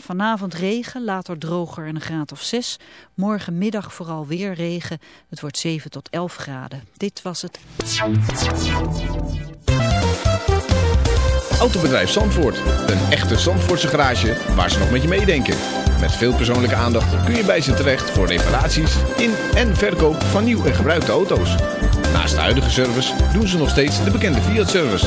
Vanavond regen, later droger en een graad of 6. Morgenmiddag vooral weer regen. Het wordt 7 tot 11 graden. Dit was het. Autobedrijf Zandvoort. Een echte Zandvoortse garage waar ze nog met je meedenken. Met veel persoonlijke aandacht kun je bij ze terecht voor reparaties in en verkoop van nieuw en gebruikte auto's. Naast de huidige service doen ze nog steeds de bekende Fiat-service.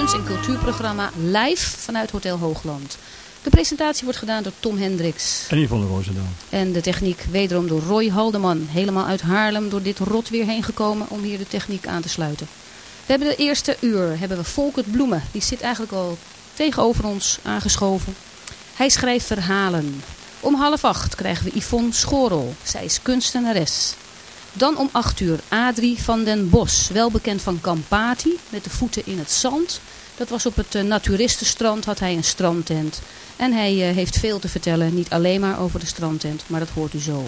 kunst- en cultuurprogramma live vanuit Hotel Hoogland. De presentatie wordt gedaan door Tom Hendricks. En Yvonne Roosendaal. En de techniek wederom door Roy Haldeman. Helemaal uit Haarlem door dit rot weer heen gekomen om hier de techniek aan te sluiten. We hebben de eerste uur, hebben we Volkert Bloemen. Die zit eigenlijk al tegenover ons aangeschoven. Hij schrijft verhalen. Om half acht krijgen we Yvonne Schorel. Zij is kunstenares. Dan om 8 uur Adrie van den Bos, wel bekend van Kampati, met de voeten in het zand. Dat was op het eh, naturistenstrand, had hij een strandtent. En hij eh, heeft veel te vertellen, niet alleen maar over de strandtent, maar dat hoort u zo.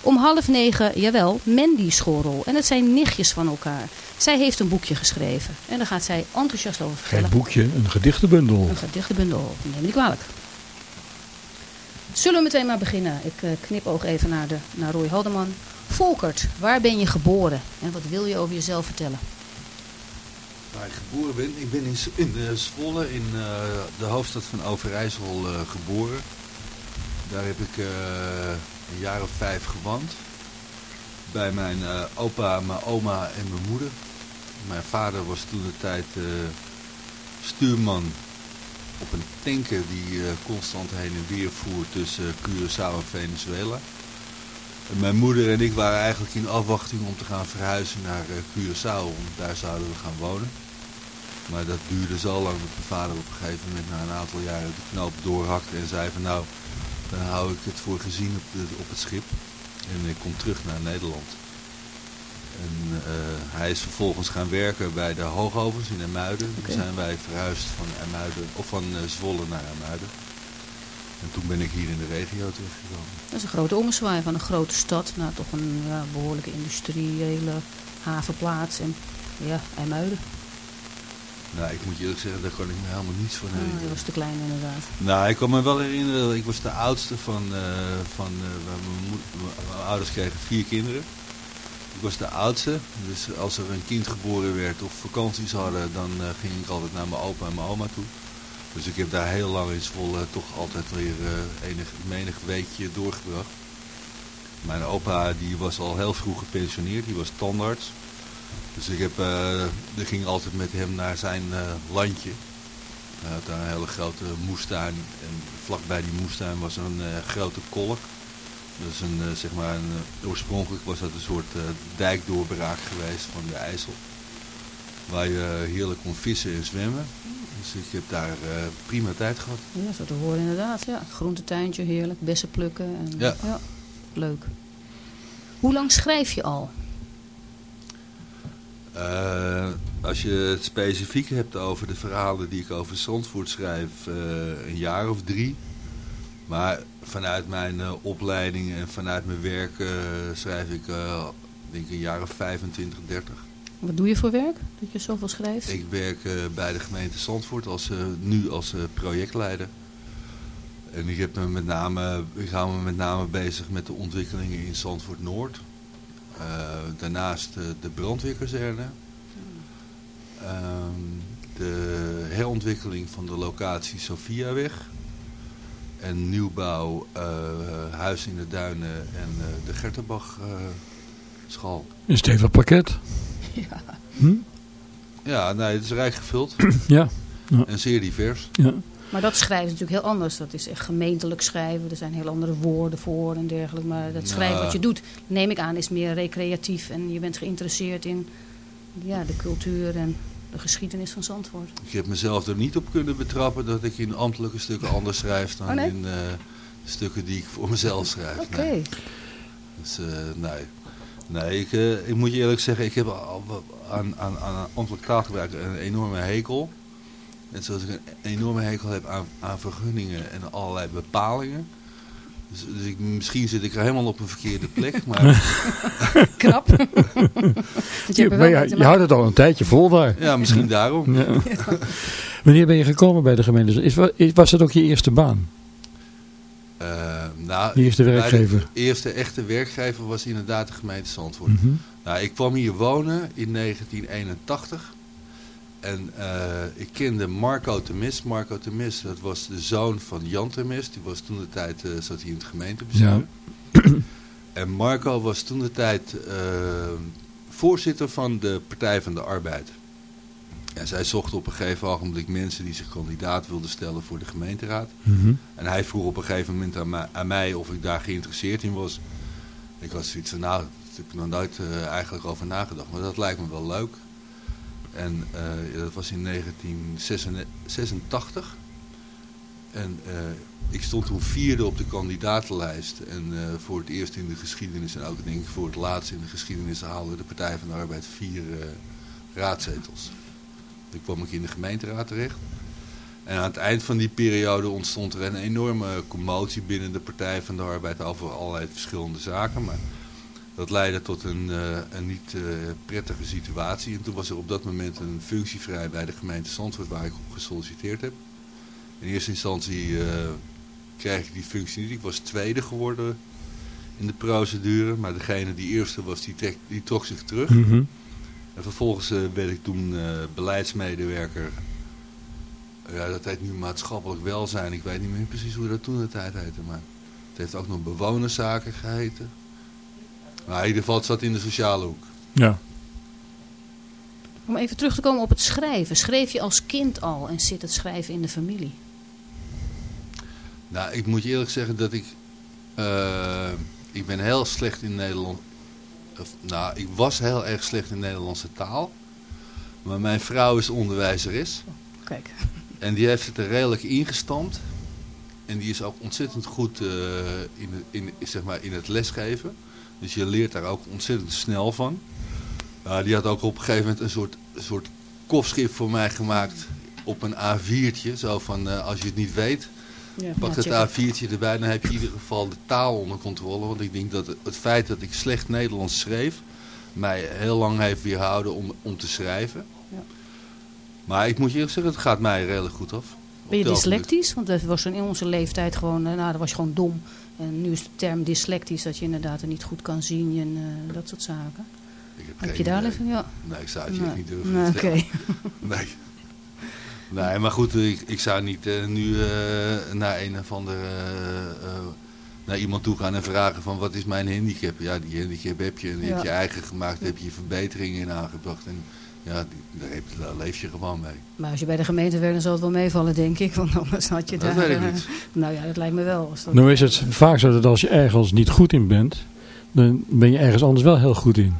Om half negen, jawel, Mandy Schorel. En het zijn nichtjes van elkaar. Zij heeft een boekje geschreven. En daar gaat zij enthousiast over vertellen. Geen boekje, een gedichtenbundel. Een gedichtenbundel, neem niet kwalijk. Zullen we meteen maar beginnen? Ik eh, knipoog even naar, de, naar Roy Haldeman. Volkert, waar ben je geboren? En wat wil je over jezelf vertellen? Waar ik geboren ben? Ik ben in, in eh, Zwolle, in eh, de hoofdstad van Overijssel, eh, geboren. Daar heb ik een jaar of vijf gewoond. Bij mijn opa, mijn oma en mijn moeder. Mijn vader was toen de tijd stuurman op een tanker die constant heen en weer voer tussen Curaçao en Venezuela. En mijn moeder en ik waren eigenlijk in afwachting om te gaan verhuizen naar Curaçao, want daar zouden we gaan wonen. Maar dat duurde zo lang dat mijn vader op een gegeven moment na een aantal jaren de knoop doorhakte en zei van nou, dan hou ik het voor gezien op, de, op het schip. En ik kom terug naar Nederland. En eh, hij is vervolgens gaan werken bij de Hoogovens in Emuiden. Oké. Toen zijn wij verhuisd van, Emuiden, of van eh, Zwolle naar Emuiden. En toen ben ik hier in de regio terechtgekomen. Dat is een grote ommezwaai van een grote stad naar toch een ja, behoorlijke industriële havenplaats. En ja, IJmuiden. Nou, ik moet je eerlijk zeggen, daar kan ik me helemaal niets van herinneren. dat was te klein inderdaad. Nou, ik kan me wel herinneren, ik was de oudste van, eh, van eh, mijn, mijn ouders kregen vier kinderen. Ik was de oudste, dus als er een kind geboren werd of vakanties hadden, dan eh, ging ik altijd naar mijn opa en mijn oma toe. Dus ik heb daar heel lang in Zwolle toch altijd weer enig, menig weekje doorgebracht. Mijn opa die was al heel vroeg gepensioneerd, die was tandarts. Dus ik heb, eh, er ging altijd met hem naar zijn eh, landje. Hij had daar een hele grote moestuin. En vlakbij die moestuin was er een eh, grote kolk. Dus een, zeg maar een, oorspronkelijk was dat een soort dijkdoorbraak geweest van de IJssel. Waar je heerlijk kon vissen en zwemmen. Dus ik heb daar prima tijd gehad. Ja, zo te horen inderdaad. Ja. Groentetuintje, heerlijk. Bessen plukken. En, Ja. Leuk. Hoe lang schrijf je al? Eh, als je het specifiek hebt over de verhalen die ik over Zandvoort schrijf, eh, een jaar of drie. Maar vanuit mijn eh, opleiding en vanuit mijn werk schrijf ik denk ik een jaar of 25, 30. Wat doe je voor werk? Dat je zoveel schrijft? Ik werk bij de gemeente Zandvoort als, nu als projectleider. En ik, heb me met name, ik hou me met name bezig met de ontwikkelingen in Zandvoort Noord. Eh, daarnaast eh, de brandweerkazerne. Ehm, de herontwikkeling van de locatie Sofiaweg. En nieuwbouw eh, Huis in de Duinen en eh, de Gertenbach eh, school. Een stevig pakket. Ja. Hm? Ja, nee, het is rijk gevuld. Ja. Ja. En zeer divers. Ja. Maar dat schrijven is natuurlijk heel anders. Dat is echt gemeentelijk schrijven. Er zijn heel andere woorden voor en dergelijke. Maar dat schrijven wat je doet, neem ik aan, is meer recreatief. En je bent geïnteresseerd in ja, de cultuur en de geschiedenis van Zandvoort. Ik heb mezelf er niet op kunnen betrappen dat ik in ambtelijke stukken anders schrijf dan Oh, nee? in eh, stukken die ik voor mezelf schrijf. Oké. Nee. Dus, eh, nee. Nee, ik, eh, ik moet je eerlijk zeggen, ik heb aan, aan, aan ambtelijk taalgebruik een enorme hekel. Net zoals ik een enorme hekel heb aan, aan vergunningen en allerlei bepalingen. Dus, dus ik, misschien zit ik er helemaal op een verkeerde plek. Maar Knap. Je maar ja, je houdt het al een tijdje vol daar. ja, misschien daarom. Ja. Wanneer ben je gekomen bij de gemeente? Is, wa- is- was dat ook je eerste baan? Eh, nou, eerste bij de werkgever? eerste echte werkgever was inderdaad de gemeente Zandvoort. Mhm. Nou, ik kwam hier wonen in 1981. En eh, ik kende Marco Temis. Marco Temis, dat was de zoon van Jan Temis. Die was toen de tijd, eh, zat hij in het gemeentebestuur. En Marco was toen de tijd eh, voorzitter van de Partij van de Arbeid. En zij zochten op een gegeven ogenblik mensen die zich kandidaat wilden stellen voor de gemeenteraad. Mhm. En hij vroeg op een gegeven moment aan mij, aan mij of ik daar geïnteresseerd in was. Ik was zoiets van, nou, daar heb ik nog nooit eigenlijk over nagedacht, maar dat lijkt me wel leuk. En eh, dat was in 1986. En eh, ik stond toen vierde op de kandidatenlijst. En eh, voor het eerst in de geschiedenis, en ook denk ik voor het laatst in de geschiedenis, haalde de Partij van de Arbeid vier raadzetels. Toen kwam ik in de gemeenteraad terecht. En aan het eind van die periode ontstond er een enorme commotie binnen de Partij van de Arbeid over allerlei verschillende zaken. Maar dat leidde tot een, eh, een niet eh, prettige situatie. En toen was er op dat moment een functie vrij bij de gemeente Zandvoort waar ik op gesolliciteerd heb. In eerste instantie eh, kreeg ik die functie niet. Ik was tweede geworden in de procedure. Maar degene die eerste was, die, trek- die trok zich terug. Mhm. En vervolgens werd ik toen beleidsmedewerker. Ja, dat heet nu maatschappelijk welzijn. Ik weet niet meer precies hoe dat toen de tijd heette. Maar het heeft ook nog bewonerszaken geheten. Maar in ieder geval, het zat in de sociale hoek. Ja. Om even terug te komen op het schrijven. Schreef je als kind al en zit het schrijven in de familie? Nou, ik moet je eerlijk zeggen dat ik... eh, ik ben heel slecht in Nederland... Of, nou, ik was heel erg slecht in Nederlandse taal. Maar mijn vrouw is onderwijzeres. Kijk. En die heeft het er redelijk ingestampt. En die is ook ontzettend goed eh, in, in, zeg maar, in het lesgeven. Dus je leert daar ook ontzettend snel van. Die had ook op een gegeven moment een soort, soort kofschrift voor mij gemaakt op een A4'tje. Zo van, eh, als je het niet weet, Ja, pak het check. A4'tje erbij. Dan heb je in ieder geval de taal onder controle. Want ik denk dat het, feit dat ik slecht Nederlands schreef... mij heel lang heeft weerhouden om, om te schrijven. Ja. Maar ik moet je eerlijk zeggen, het gaat mij redelijk goed af. Ben je dyslectisch? Want dat was in onze leeftijd gewoon, eh, nou, dat was je gewoon dom. En nu is de term dyslectisch dat je inderdaad er niet goed kan zien en eh, dat soort zaken. Ik heb, je daar even, ja. Nee, ik zou het je Nee. echt niet durven Nee, vertellen. oké. Nee. Nee, maar goed, ik, ik zou niet eh, nu eh, naar een of andere eh, naar iemand toe gaan en vragen van wat is mijn handicap? Ja, die handicap heb je en die heb je eigen gemaakt, daar heb je verbeteringen in aangebracht. En ja, die, daar, leef je gewoon mee. Maar als je bij de gemeente werkt, dan zal het wel meevallen, denk ik. Want anders had je Dat daar... weet ik eh, niet. Nou ja, dat lijkt me wel. Als dat, Nou is het vaak zo dat als je ergens niet goed in bent, dan ben je ergens anders wel heel goed in.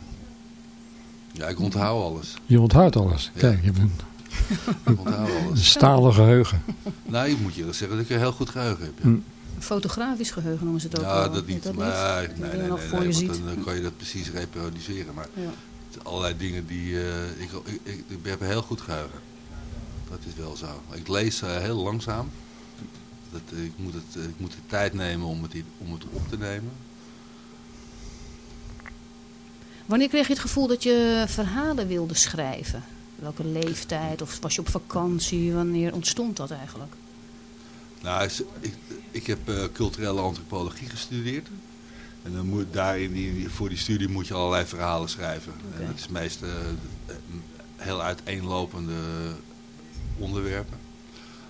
Ja, ik onthoud alles. Je onthoudt alles. Ja. Kijk, je hebt een, Ik onthoud een alles. stalen geheugen. Nou, ik moet je eerlijk zeggen dat ik een heel goed geheugen heb. Ja. Hm. Fotografisch geheugen noemen ze het ook Ja, wel. dat niet. Dat maar, niet? Dat nee, je nee, nog nee, voor nee, je want dan kan je dat precies reproduceren. Maar Ja. Allerlei dingen die... eh, ik, ik, ik, ik heb heel goed geheugen. Dat is wel zo. Ik lees eh, heel langzaam. Dat, eh, ik, moet het, ik moet de tijd nemen om het, om het op te nemen. Wanneer kreeg je het gevoel dat je verhalen wilde schrijven? Welke leeftijd? Of was je op vakantie? Wanneer ontstond dat eigenlijk? Nou, ik, ik heb culturele antropologie gestudeerd. En dan moet, daar in die, voor die studie moet je allerlei verhalen schrijven. En dat is meest eh, eh, heel uiteenlopende onderwerpen.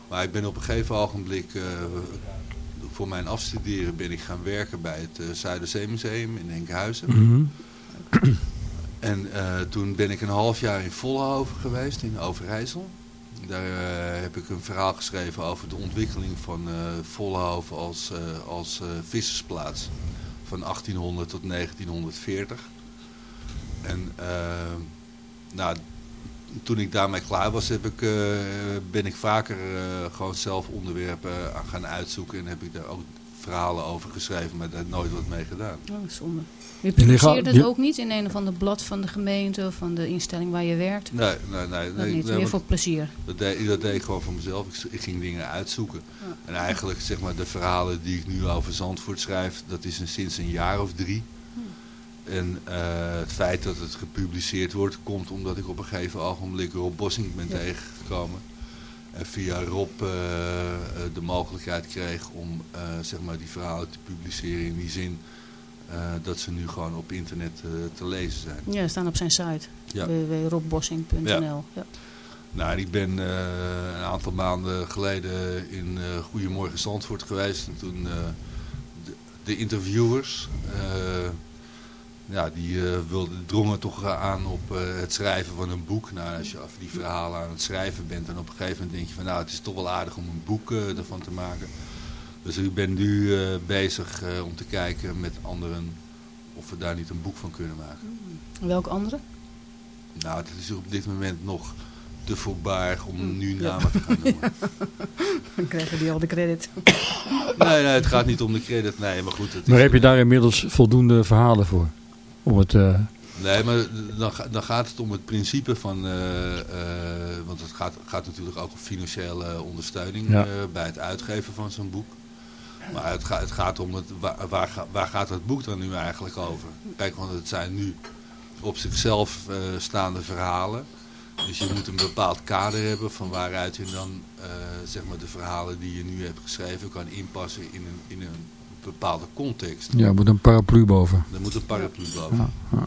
Maar ik ben op een gegeven ogenblik, eh, voor mijn afstuderen, ben ik gaan werken bij het uh, Zuiderzeemuseum in Enkhuizen. Mhm. En eh, toen ben ik een half jaar in Vollenhoven geweest, in Overijssel. Daar eh, heb ik een verhaal geschreven over de ontwikkeling van eh Vollenhoven als, eh, als eh, vissersplaats. Van 1800 tot 1940. En eh, nou, toen ik daarmee klaar was, heb ik, eh, ben ik vaker eh, gewoon zelf onderwerpen aan gaan uitzoeken. En heb ik daar ook verhalen over geschreven, maar daar nooit wat mee gedaan. Oh, zonde. Je publiceerde het ook niet in een of ander blad van de gemeente of van de instelling waar je werkt? Nee, nee, nee. Dat nee, niet, nee, meer voor plezier. Dat deed, dat deed ik gewoon voor mezelf. Ik, ik ging dingen uitzoeken. Ja. En eigenlijk, zeg maar, de verhalen die ik nu over Zandvoort schrijf, dat is een, sinds een jaar of drie. En eh, het feit dat het gepubliceerd wordt, komt omdat ik op een gegeven ogenblik Rob Bossing ben Ja. tegengekomen. En via Rob eh, eh, de mogelijkheid kreeg om eh, zeg maar die verhalen te publiceren in die zin dat ze nu gewoon op internet te lezen zijn. Ja, ze staan op zijn site. Ja. www.robbossing.nl Ja. Ja. Nou, ik ben een aantal maanden geleden in Goedemorgen Zandvoort geweest. En toen de, de interviewers, ja, die eh, wilden, drongen toch aan op eh, het schrijven van een boek. Nou, als je over die verhalen aan het schrijven bent, en op een gegeven moment denk je van, nou, het is toch wel aardig om een boek eh, ervan te maken. Dus ik ben nu eh, bezig eh, om te kijken met anderen of we daar niet een boek van kunnen maken. Welke andere? Nou, het is op dit moment nog te voorbarig om nu Ja. namen te gaan noemen. Dan krijgen die al de credit. Nee, nee, het gaat niet om de credit. Nee, maar goed. Het Maar is, heb je daar inmiddels voldoende verhalen voor? Om het, eh, Nee, maar dan, ga- dan gaat het om het principe van... eh, eh, want het gaat, gaat natuurlijk ook om financiële ondersteuning Ja. bij het uitgeven van zo'n boek. Maar het, gaat het gaat om het, waar, waar, ga- waar gaat het boek dan nu eigenlijk over? Kijk, want het zijn nu op zichzelf staande verhalen. Dus je moet een bepaald kader hebben van waaruit je dan zeg maar de verhalen die je nu hebt geschreven kan inpassen in een, in een bepaalde context. ja, er moet een paraplu boven. Er moet een paraplu boven. Ja, ja.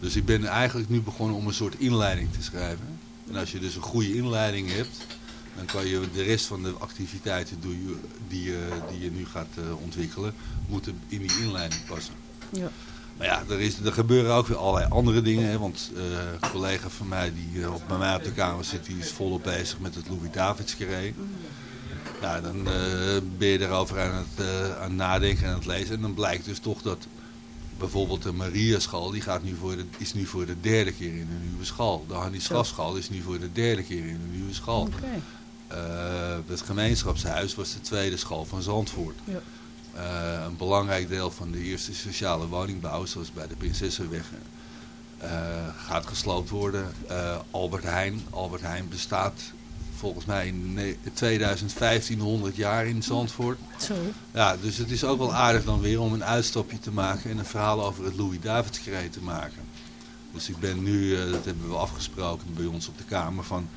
Dus ik ben eigenlijk nu begonnen om een soort inleiding te schrijven. En als je dus een goede inleiding hebt, dan kan je de rest van de activiteiten die je, die je, die je nu gaat eh, ontwikkelen, moeten in die inleiding passen. Ja. Maar ja, er, is, er gebeuren ook weer allerlei andere dingen. Hè, want eh, een collega van mij die eh, op, bij mij op de kamer zit, die is volop bezig met het Louis Davids carré. Nou, dan eh, ben je erover aan het, eh, aan het nadenken en aan het lezen. En dan blijkt dus toch dat bijvoorbeeld de Maria school, die gaat nu voor de, is nu voor de derde keer in een nieuwe school. De Hannie Schasschool is nu voor de derde keer in een nieuwe school. Oké. Eh, het gemeenschapshuis was de tweede school van Zandvoort. Ja. Een belangrijk deel van de eerste sociale woningbouw, zoals bij de Prinsessenweg, gaat gesloopt worden. Albert Heijn. Albert Heijn bestaat volgens mij in ne- 2015 100 jaar in Zandvoort. Zo. Ja, dus het is ook wel aardig dan weer om een uitstapje te maken en een verhaal over het Louis Davids carré te maken. Dus ik ben nu, eh, dat hebben we afgesproken bij ons op de kamer, van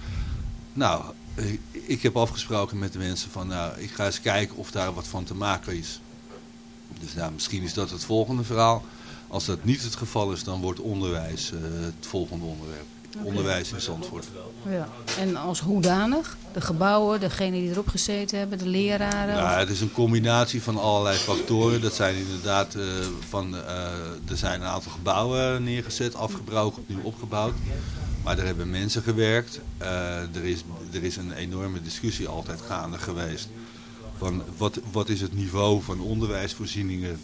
nou, ik, ik heb afgesproken met de mensen van nou, ik ga eens kijken of daar wat van te maken is. Dus nou, misschien is dat het volgende verhaal. Als dat niet het geval is, dan wordt onderwijs eh, het volgende onderwerp. Onderwijs in Zandvoort. Ja. En als hoedanig? De gebouwen, degenen die erop gezeten hebben, de leraren? Ja, of- het is een combinatie van allerlei factoren. Dat zijn inderdaad eh, van, eh, er zijn een aantal gebouwen neergezet, afgebroken, opnieuw opgebouwd. Maar er hebben mensen gewerkt. Eh, er, is, er is een enorme discussie altijd gaande geweest. Van wat, wat is het niveau van onderwijsvoorzieningen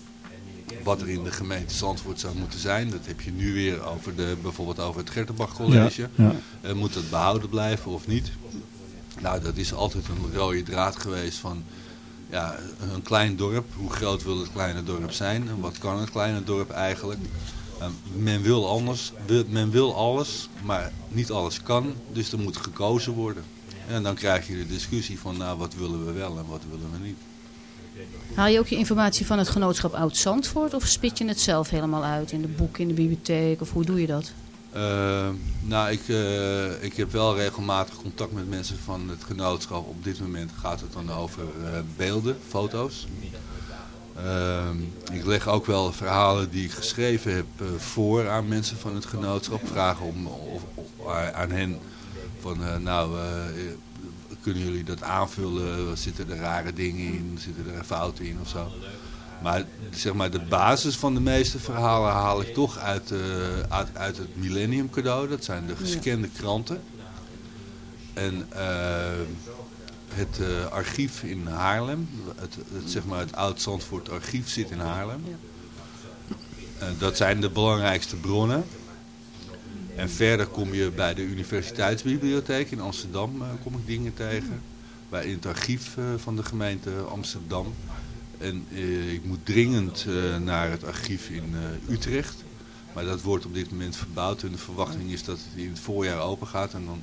wat er in de gemeente Zandvoort zou moeten zijn. Dat heb je nu weer over de, bijvoorbeeld over het Gertenbach College. Ja, ja. Eh, moet dat behouden blijven of niet? Nou, dat is altijd een rode draad geweest van ja, een klein dorp. Hoe groot wil het kleine dorp zijn? En wat kan het kleine dorp eigenlijk? Eh, men, wil anders, men wil alles, maar niet alles kan. Dus er moet gekozen worden. En dan krijg je de discussie van nou, wat willen we wel en wat willen we niet. Haal je ook je informatie van het genootschap Oud-Zandvoort of spit je het zelf helemaal uit in de boeken, in de bibliotheek of hoe doe je dat? Eh, nou, ik, eh, ik heb wel regelmatig contact met mensen van het genootschap. Op dit moment gaat het dan over eh, beelden, foto's. Eh, ik leg ook wel verhalen die ik geschreven heb eh, voor aan mensen van het genootschap. Vragen om, of, of- aan hen van, nou, kunnen jullie dat aanvullen? Zitten er rare dingen in? Zitten er fouten in of zo? Maar zeg maar, de basis van de meeste verhalen haal ik toch uit, eh, uit, uit het Millennium cadeau. Dat zijn de gescande kranten. En eh, het eh, archief in Haarlem. Het, het, zeg maar, het Oud-Zandvoort archief zit in Haarlem. Dat zijn de belangrijkste bronnen. En verder kom je bij de Universiteitsbibliotheek in Amsterdam eh, kom ik dingen tegen. Bij in het archief eh, van de gemeente Amsterdam. En eh, ik moet dringend eh, naar het archief in eh, Utrecht. Maar dat wordt op dit moment verbouwd. En de verwachting is dat het in het voorjaar open gaat. En dan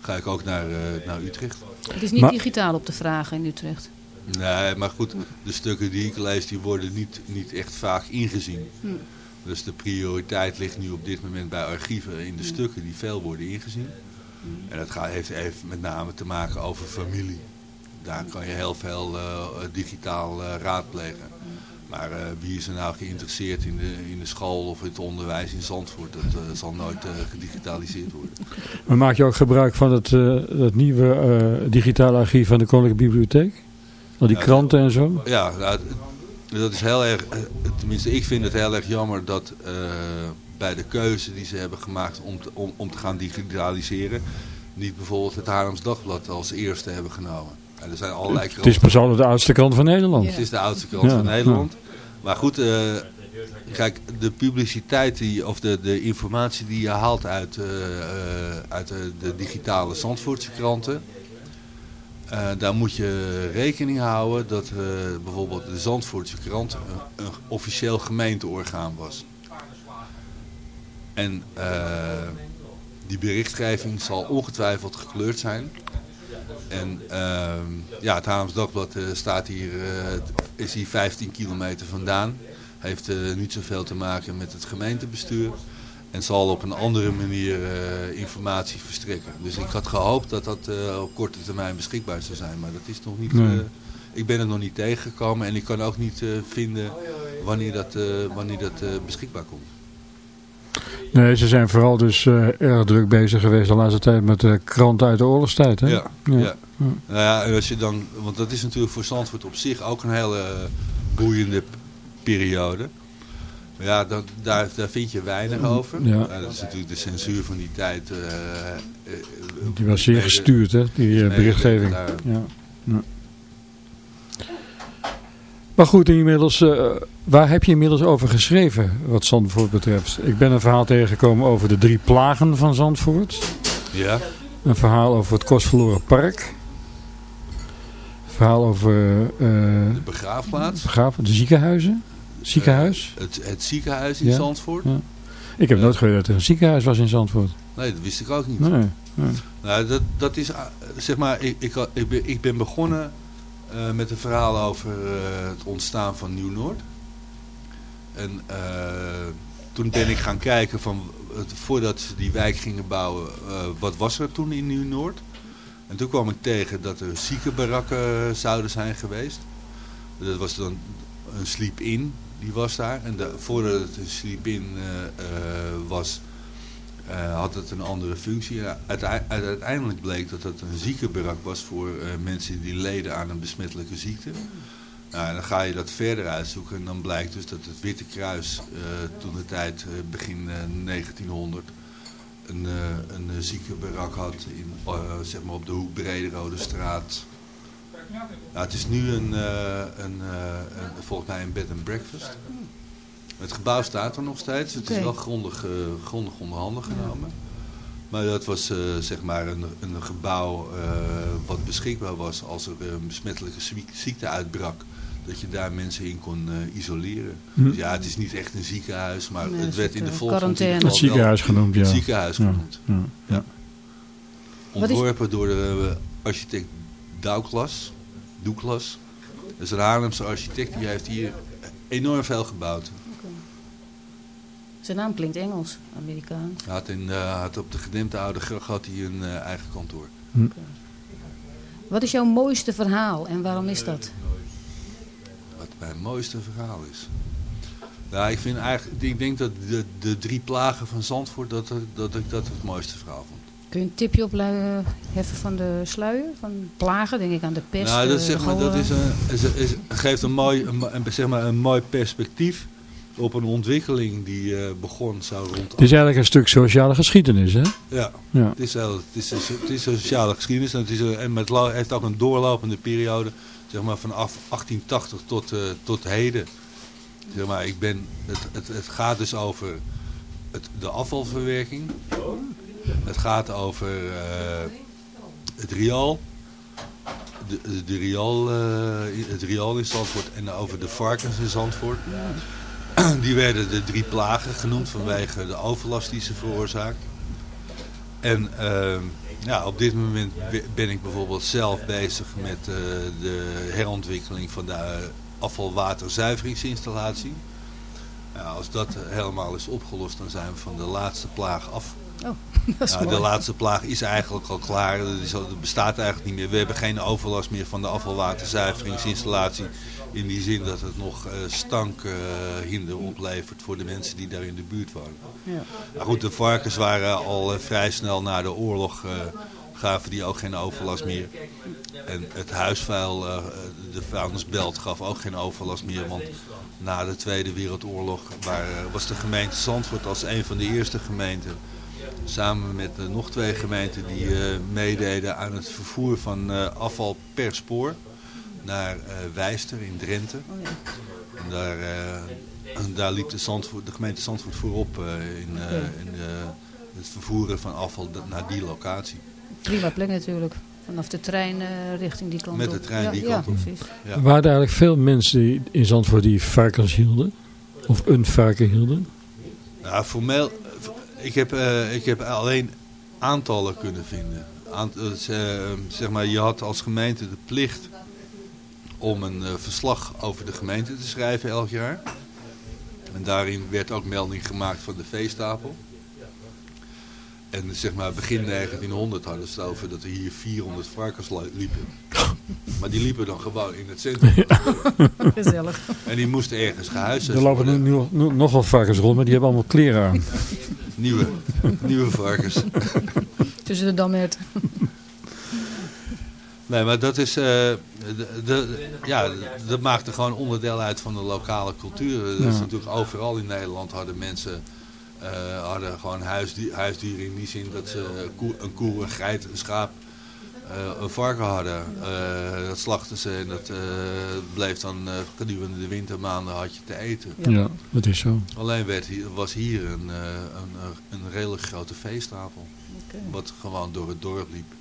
ga ik ook naar, eh, naar Utrecht. Het is niet Maar- digitaal op te vragen in Utrecht. Nee, maar goed, de stukken die ik lees, die worden niet, niet echt vaak ingezien. Hm. Dus de prioriteit ligt nu op dit moment bij archieven in de stukken die veel worden ingezien. En dat gaat, heeft, heeft met name te maken over familie. Daar kan je heel veel eh, digitaal eh, raadplegen. Maar eh, wie is er nou geïnteresseerd in de, in de school of in het onderwijs in Zandvoort? Dat eh, zal nooit eh, gedigitaliseerd worden. Maar maak je ook gebruik van het, eh, dat nieuwe eh, digitale archief van de Koninklijke Bibliotheek? Al die Ja, kranten en zo? Ja, nou, het- dat is heel erg, eh, tenminste ik vind het heel erg jammer dat eh, bij de keuze die ze hebben gemaakt om te, om, om te gaan digitaliseren, niet bijvoorbeeld het Haarlems Dagblad als eerste hebben genomen. En er zijn allerlei Het is al de oudste krant van Nederland. Het is de oudste krant Ja, van Nederland. Maar goed, eh, kijk, de publiciteit die, of de, de informatie die je haalt uit, uit de, de digitale Zandvoortse kranten. Eh, daar moet je rekening houden dat eh, bijvoorbeeld de Zandvoortse krant een, officieel gemeenteorgaan was. En eh, die berichtgeving zal ongetwijfeld gekleurd zijn. En ehm, ja, het Haarlems Dagblad staat hier, is hier 15 kilometer vandaan. Heeft niet zoveel te maken met het gemeentebestuur. En zal op een andere manier eh, informatie verstrekken. Dus ik had gehoopt dat dat eh, op korte termijn beschikbaar zou zijn. Maar dat is nog niet... Nee. eh, ik ben er nog niet tegengekomen. En ik kan ook niet vinden wanneer dat, wanneer dat beschikbaar komt. Nee, ze zijn vooral dus erg druk bezig geweest de laatste tijd met de kranten uit de oorlogstijd. Hè? Ja, ja. Nou ja, en als je dan, want dat is natuurlijk voor Zandvoort op zich ook een hele boeiende periode. Maar ja, dat, daar, daar vind je weinig over. Ja. dat is natuurlijk de censuur van die tijd. eh, eh, Die was zeer mede- gestuurd, hè, die eh, berichtgeving. daar- Ja. Ja. Maar goed, inmiddels, eh, waar heb je inmiddels over geschreven wat Zandvoort betreft? Ik ben een verhaal tegengekomen over de drie plagen van Zandvoort. Ja. Een verhaal over het kostverloren park. Een verhaal over eh, De begraafplaats. begraaf- de ziekenhuizen. Ziekenhuis. Eh, het, het ziekenhuis in Ja. Zandvoort. Ja. Ik heb nooit geweten dat er een ziekenhuis was in Zandvoort. Nee, dat wist ik ook niet. Nee. nee. Nou, dat, dat is, ah, zeg maar, ik, ik, ik, ben, ik ben begonnen eh, met een verhaal over eh, het ontstaan van Nieuw-Noord. En eh, toen ben ik gaan kijken van, voordat ze die wijk gingen bouwen, eh, wat was er toen in Nieuw-Noord? En toen kwam ik tegen dat er ziekenbarakken zouden zijn geweest. Dat was dan een sleep-in, die was daar. En de, voordat het een sleep-in eh, eh, was, eh, had het een andere functie. Uiteindelijk bleek dat het een ziekenbarak was voor mensen die leden aan een besmettelijke ziekte. Nou, dan ga je dat verder uitzoeken en dan blijkt dus dat het Witte Kruis toen de tijd, begin eh, 1900, een, een had in, zeg maar op de hoek Brederode straat. Nou, het is nu een, eh, een, eh, een, volgens mij een bed and breakfast. Het gebouw staat er nog steeds. Het is wel grondig, eh, grondig onder handen genomen. Maar dat was eh, zeg maar een, een gebouw eh, wat beschikbaar was als er een besmettelijke ziek- ziekte uitbrak. Dat je daar mensen in kon eh, isoleren. Hm. Dus ja, het is niet echt een ziekenhuis, maar Nee, het werd in de quarantaine. Het ziekenhuis genoemd, ja. Het ziekenhuis Ja, genoemd. ja. Ja. Wat is- Ontworpen door de architect Douglas. Douglas. Dat is een Haarlemse architect. Die heeft hier enorm veel gebouwd. Zijn naam klinkt Engels, Amerikaan. Hij had, in, eh, had op de gedempte oude gracht had hij een eh, eigen kantoor. Wat is jouw mooiste verhaal en waarom is dat? Wat mijn mooiste verhaal is. Nou, ik, vind eigenlijk, ik denk dat de, de drie plagen van Zandvoort, dat, dat ik dat het mooiste verhaal vond. Kun je een tipje opheffen van de sluier? Van plagen, denk ik aan de pest. nou, dat, de zeg maar, dat is een, is, is, geeft een mooi, een, zeg maar, een mooi perspectief op een ontwikkeling die eh, begon zo rond... Het is eigenlijk een stuk sociale geschiedenis, hè? Ja, Ja. Het, is, het, is, het is een sociale geschiedenis en het, is en het lo- heeft ook een doorlopende periode, zeg maar vanaf 1880 tot, eh, tot heden. Zeg maar, ik ben, het, het, het gaat dus over het, de afvalverwerking. Het gaat over eh, het riool. De, de, riool, eh, het riool in Zandvoort en over de varkens in Zandvoort. Die werden de drie plagen genoemd vanwege de overlast die ze veroorzaakt. En ehm, ja, op dit moment be- ben ik bijvoorbeeld zelf bezig met eh, de herontwikkeling van de eh, afvalwaterzuiveringsinstallatie. Ja, als dat helemaal is opgelost, dan zijn we van de laatste plaag af. Oh, Nou, de laatste plaag is eigenlijk al klaar. Dat bestaat eigenlijk niet meer. We hebben geen overlast meer van de afvalwaterzuiveringsinstallatie. In die zin dat het nog eh stankhinder oplevert voor de mensen die daar in de buurt wonen. Ja. Maar goed, de varkens waren al eh, vrij snel na de oorlog, eh, gaven die ook geen overlast meer. En het huisvuil, eh, de vuilnisbelt, gaf ook geen overlast meer. Want na de Tweede Wereldoorlog was de gemeente Zandvoort als een van de eerste gemeenten samen met eh, nog twee gemeenten die eh, meededen aan het vervoer van eh, afval per spoor naar eh, Wijster in Drenthe. En daar, eh, en daar liep de, Zandvoort, de gemeente Zandvoort voorop eh, in, in het vervoeren van afval naar die locatie. Prima plek natuurlijk. Vanaf de trein richting die kant Met op. de trein ja, die ja, kant op. precies. Ja. Er waren eigenlijk veel mensen die in Zandvoort die varkens hielden. Of een varken hielden. Nou, formeel, ik heb, eh, ik heb alleen aantallen kunnen vinden. Eh, z- zeg maar, je had als gemeente de plicht om een eh, verslag over de gemeente te schrijven elk jaar. En daarin werd ook melding gemaakt van de veestapel. En zeg maar begin 1900 hadden ze het over dat er hier 400 varkens li- liepen. Maar die liepen dan gewoon in het centrum. Gezellig. En die moesten ergens gehuisvest Er lopen worden. nu, nu, nu nog wel varkens rond, maar die hebben allemaal kleren aan. Nieuwe, nieuwe varkens. Tussen de damherten. Nee, maar dat is, eh, de, de- ja, dat maakte gewoon onderdeel uit van de lokale cultuur. Dat is natuurlijk overal in Nederland hadden mensen eh, hadden gewoon huisdier, huisdieren in die zin dat ze koe- een koe, een geit, een schaap, eh, een varken hadden. Eh, dat slachten ze en dat eh, bleef dan eh, gedurende de wintermaanden had je te eten. Ja, dat is zo. Alleen werd hier, was hier een, eh, een, een redelijk grote veestapel. Oké. Wat gewoon door het dorp liep.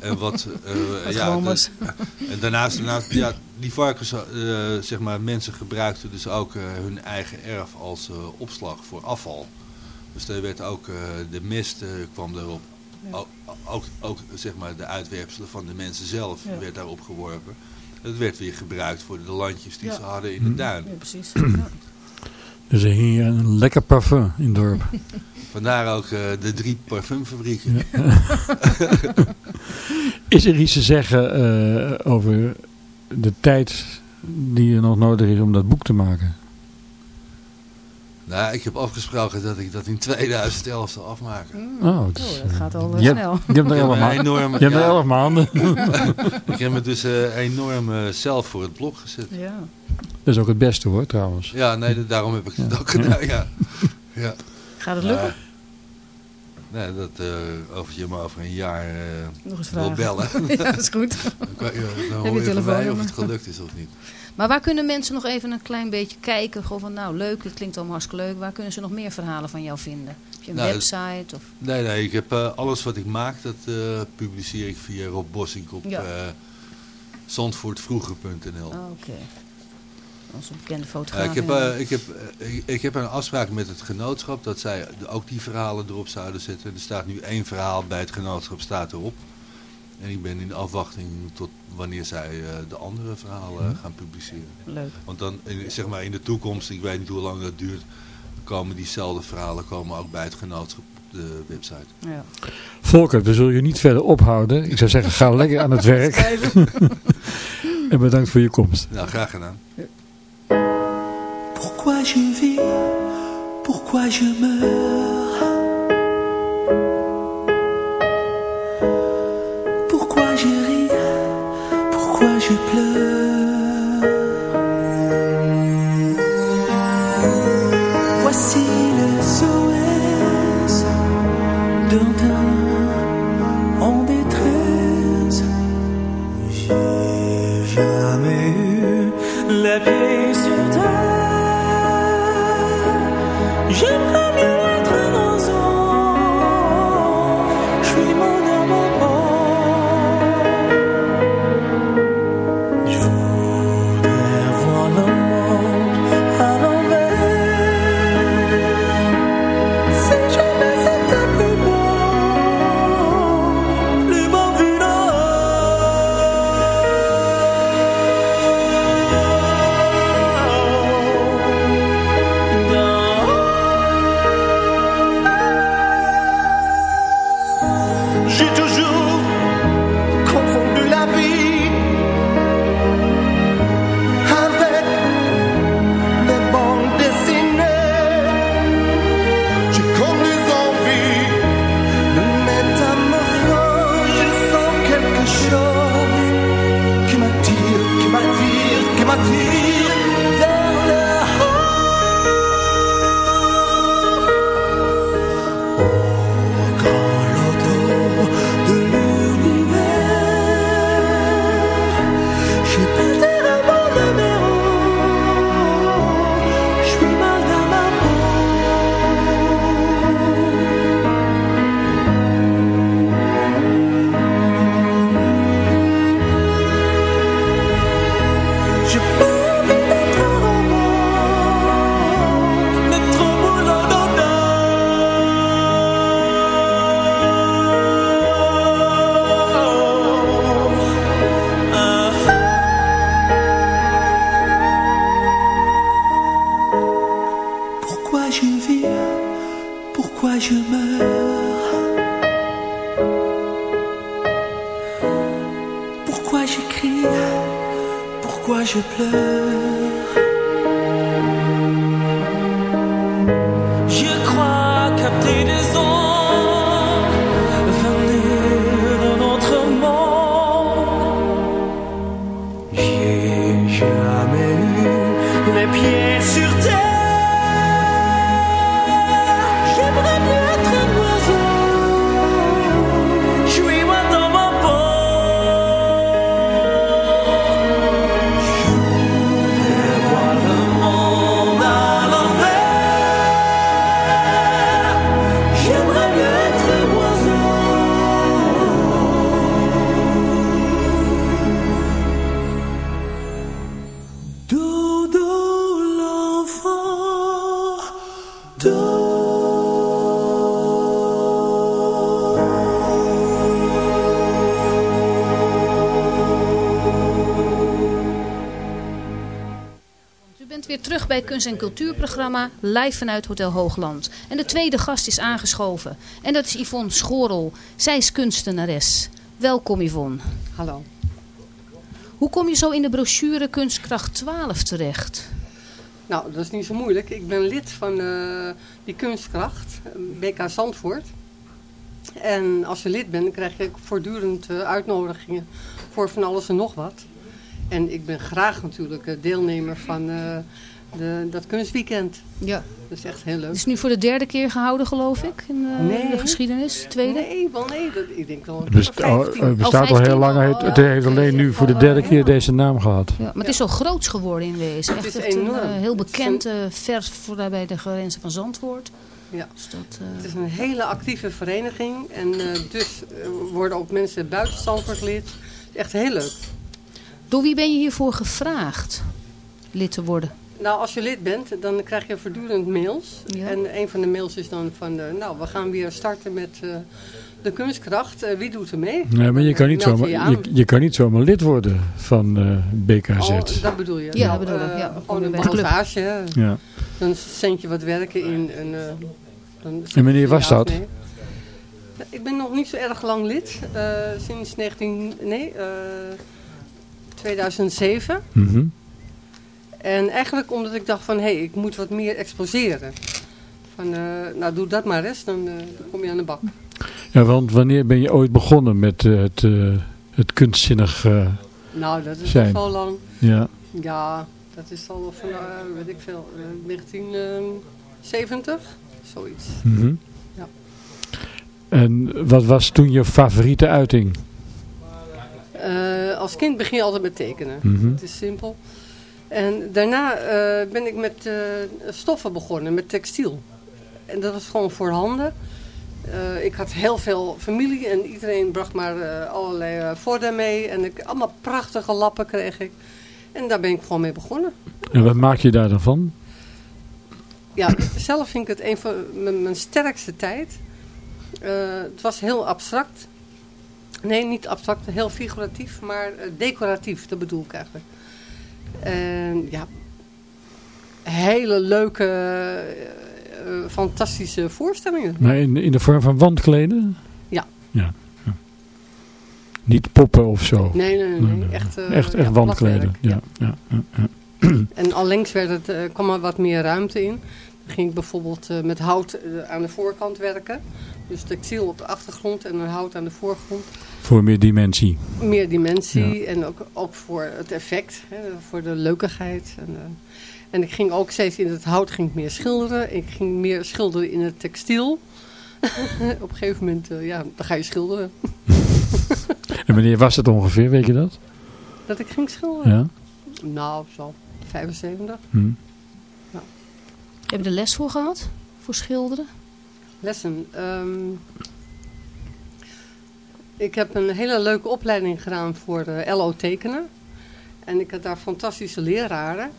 En wat, eh, Wat ja, de- en daarnaast, daarnaast ja, die varkens, eh, zeg maar, mensen gebruikten dus ook eh, hun eigen erf als eh, opslag voor afval. Dus er werd ook, eh, de mest eh, kwam daarop. Ook, ook, ook, zeg maar, de uitwerpselen van de mensen zelf Ja. werd daarop geworpen. Het werd weer gebruikt voor de landjes die Ja. ze hadden in de duin. Ja, precies. Ja. Dus er hing hier een lekker parfum in het dorp. Vandaar ook eh, de drie parfumfabrieken. Is er iets te zeggen eh, over de tijd die er nog nodig is om dat boek te maken? Nou, ik heb afgesproken dat ik dat in 2011 zal afmaken. Oh, Oh, dat gaat al eh, je, hebt- snel. je hebt Ik elf een maanden. enorme- Je hebt ja. elf maanden. Ik heb me dus eh, enorm zelf voor het blok gezet. Ja. Dat is ook het beste hoor, trouwens. Ja, nee, daarom heb ik het ook gedaan, ja. ja. Gaat het lukken? Nee, dat over je maar over een jaar eh, Nog eens wil bellen. ja, dat is goed. Dan, kan je, dan hoor je van mij of het gelukt is of niet. Maar waar kunnen mensen nog even een klein beetje kijken? Gewoon van, nou leuk, het klinkt allemaal hartstikke leuk. Waar kunnen ze nog meer verhalen van jou vinden? Heb je een Nou, website? Of... Nee, nee, ik heb eh, alles wat ik maak, dat publiceer ik via Rob Bossink op Ja. zandvoortvroeger.nl. Oh, Oké. Onze bekende fotograaf. ik, heb, eh, ik, heb, eh, ik, ik heb een afspraak met het genootschap dat zij ook die verhalen erop zouden zetten. Er staat nu één verhaal bij het genootschap staat erop. En ik ben in afwachting tot wanneer zij eh, de andere verhalen gaan publiceren. Leuk. Want dan, in, zeg maar in de toekomst, ik weet niet hoe lang dat duurt, komen diezelfde verhalen komen ook bij het genootschap op de website. Ja. Volker, we zullen je niet verder ophouden. Ik zou zeggen, ga lekker aan het werk. en bedankt voor je komst. Nou, graag gedaan. Pourquoi je vis? Pourquoi je meurs? Pourquoi je ris? Pourquoi je pleure? Kunst- en Cultuurprogramma, live vanuit Hotel Hoogland. En de tweede gast is aangeschoven. En dat is Yvonne Schorel. Zij is kunstenares. Welkom Yvonne. Hallo. Hoe kom je zo in de brochure Kunstkracht 12 terecht? Nou, dat is niet zo moeilijk. Ik ben lid van eh, die kunstkracht, BK Zandvoort. En als je lid bent, dan krijg je voortdurend eh, uitnodigingen voor van alles en nog wat. En ik ben graag natuurlijk eh, deelnemer van de, dat kunstweekend. Ja. Dat is echt heel leuk. Het is nu voor de derde keer gehouden, geloof ik, in eh, Nee. de geschiedenis. Tweede? Nee, wel nee. Dat, ik denk wel een Dus, keer oh, 15. het bestaat al heel lang. Het, het heeft alleen nu voor de derde keer deze naam gehad. Ja, maar het is zo groots geworden in wezen. Het Echt is echt een enorm. eh, heel bekend, eh, vers voorbij bij de grenzen van Zandvoort. Ja. Dus dat, eh, Het is een hele actieve vereniging. En eh, dus eh, worden ook mensen buiten Zandvoort lid. Echt heel leuk. Door wie ben je hiervoor gevraagd lid te worden? Nou, als je lid bent, dan krijg je voortdurend mails. Ja. En een van de mails is dan van, eh, nou, we gaan weer starten met eh, de kunstkracht. Eh, wie doet er mee? Nee, maar je kan niet, zomaar, je je, kan niet zomaar lid worden van eh, BKZ. Oh, dat bedoel je? Ja, Nou, dat bedoel ik, ja. Gewoon een massage. Ja. Dan zend je wat werken in. En, eh, dan En wanneer was dat? Ik ben nog niet zo erg lang lid. eh, sinds 19, nee, eh, 2007. Mhm. En eigenlijk omdat ik dacht van, hé, hey, ik moet wat meer exposeren. Van, eh, nou, doe dat maar eens, dan, eh, dan kom je aan de bak. ja, want wanneer ben je ooit begonnen met eh, het, het kunstzinnig Nou, dat is zijn? al lang. Ja. Ja, dat is al van, weet ik veel, eh, 1970, zoiets. Mhm. Ja. En wat was toen je favoriete uiting? Als kind begin je altijd met tekenen. Mhm. Het is simpel. En daarna eh, ben ik met eh, stoffen begonnen, met textiel. En dat was gewoon voorhanden. Eh, ik had heel veel familie en iedereen bracht maar allerlei uh, voordeel mee. En ik, allemaal prachtige lappen kreeg ik. En daar ben ik gewoon mee begonnen. En wat maak je daar dan van? Ja, zelf vind ik het een van mijn, sterkste tijd. Het was heel abstract. Nee, niet abstract, heel figuratief, maar decoratief, dat bedoel ik eigenlijk. En ja, hele leuke, eh, eh, fantastische voorstellingen. Maar in, in de vorm van wandkleden? Ja. ja. ja. Niet poppen of zo? Nee, nee, nee. nee. Echt, eh, echt, echt ja, wandkleden. Ja. Ja. Ja. En allengs werd het, kwam er wat meer ruimte in. Dan ging ik bijvoorbeeld met hout aan de voorkant werken. Dus textiel op de achtergrond en een hout aan de voorgrond. Voor meer dimensie. Meer dimensie en ook, ook voor het effect, hè, voor de leukigheid. En, eh, en ik ging ook steeds in het hout ging ik meer schilderen. Ik ging meer schilderen in het textiel. op een gegeven moment, eh, ja, dan ga je schilderen. En wanneer was het ongeveer, weet je dat? Dat ik ging schilderen? Ja. Nou, zo 75. Hm. Heb je er les voor gehad? Voor schilderen? Lessen. Ehm, ik heb een hele leuke opleiding gedaan voor eh, LO tekenen. En ik had daar fantastische leraren.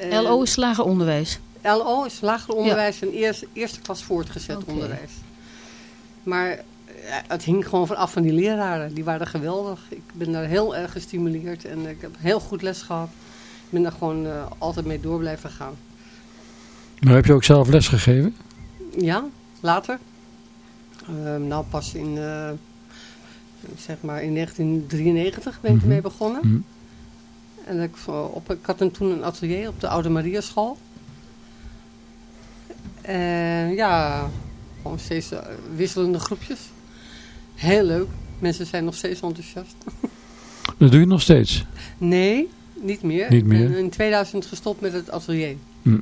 En LO is lager onderwijs. LO is lager onderwijs en eerste, eerste klas voortgezet onderwijs. Maar eh, het hing gewoon vanaf van die leraren. Die waren geweldig. Ik ben daar heel erg gestimuleerd en ik heb heel goed les gehad. Ik ben daar gewoon eh, altijd mee door blijven gaan. Maar heb je ook zelf les gegeven? Ja, later. Ehm, nou, pas in, eh, zeg maar in 1993 ben ik Mhm. ermee begonnen. Hm. En ik, op, ik had dan toen een atelier op de Oude Mariaschool. En ja, gewoon steeds eh, wisselende groepjes. Heel leuk. Mensen zijn nog steeds enthousiast. Dat doe je nog steeds? Nee, niet meer. Niet Ik ben meer? in 2000 gestopt met het atelier. Hm.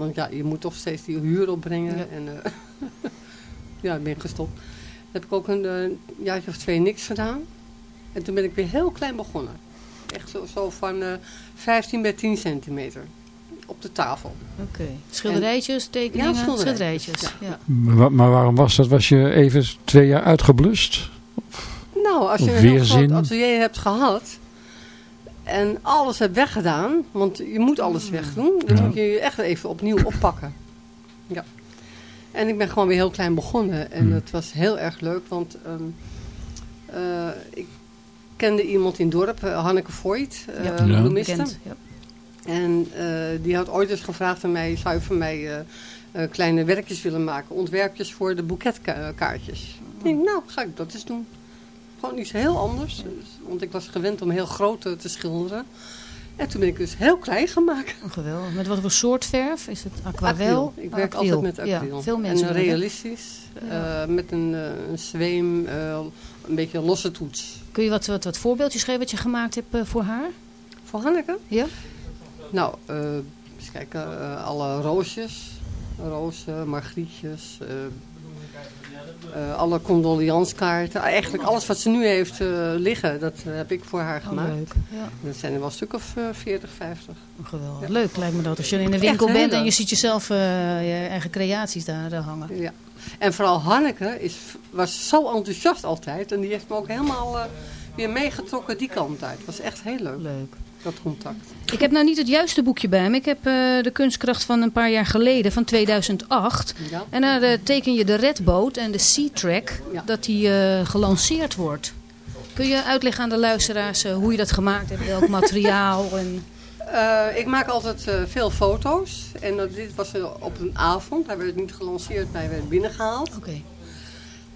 Want ja, je moet toch steeds die huur opbrengen. En, eh, ja, ik ben gestopt. Dan heb ik ook een eh, jaartje of twee niks gedaan. En toen ben ik weer heel klein begonnen. Echt zo, zo van eh 15 bij 10 centimeter. Op de tafel. Oké. Schilderijtjes, tekeningen? Ja, schilderijtjes, schilderijtjes. Ja. Maar, maar waarom was dat? Was je even twee jaar uitgeblust? Nou, als je Of een heel weerzin. groot atelier hebt gehad en alles hebt weggedaan, want je moet alles wegdoen, dan Ja. moet je je echt even opnieuw oppakken. Ja. En ik ben gewoon weer heel klein begonnen en Hmm. het was heel erg leuk, want ehm, eh, ik kende iemand in het dorp, eh, Hanneke Voigt, eh Ja. Ja. bloemiste. Bekend, ja. En eh, die had ooit eens gevraagd aan mij, zou je voor mij eh, eh, kleine werkjes willen maken, ontwerpjes voor de boeketkaartjes. Ik denk, nou, ga ik dat eens doen. Gewoon iets heel anders. Want ik was gewend om heel groot eh, te schilderen. En toen ben ik dus heel klein gemaakt. Oh, geweldig. Met wat voor soort verf? Is het aquarel? Ik werk Acryl. altijd met acryl. Ja, veel mensen en realistisch. met een, eh, een zweem, eh, een beetje een losse toets. Kun je wat, wat, wat voorbeeldjes geven wat je gemaakt hebt voor haar? Voor Hanneke? Ja. Nou, eens kijken. alle roosjes. Rozen, margrietjes. Eh, eh, alle condoleanskaarten. Eigenlijk alles wat ze nu heeft eh, liggen, dat eh, heb ik voor haar gemaakt. Oh, leuk. Ja. Dat zijn er wel een stuk of eh, 40, 50. Geweldig. Leuk lijkt me dat. Als je in de winkel bent en je ziet jezelf eh, je eigen creaties daar hangen. Ja. En vooral Hanneke is, was zo enthousiast altijd. En die heeft me ook helemaal eh, weer meegetrokken die kant uit. Het was echt heel leuk. Leuk. Dat contact. Ik heb nou niet het juiste boekje bij me. Ik heb eh, de kunstkracht van een paar jaar geleden, van 2008. Ja. En daar eh, teken je de redboot en de Sea Track, dat die eh, gelanceerd wordt. Kun je uitleggen aan de luisteraars hoe je dat gemaakt hebt, welk materiaal? En... Ik maak altijd veel foto's. En dit was op een avond. Hij werd niet gelanceerd, maar hij werd binnengehaald. Oké.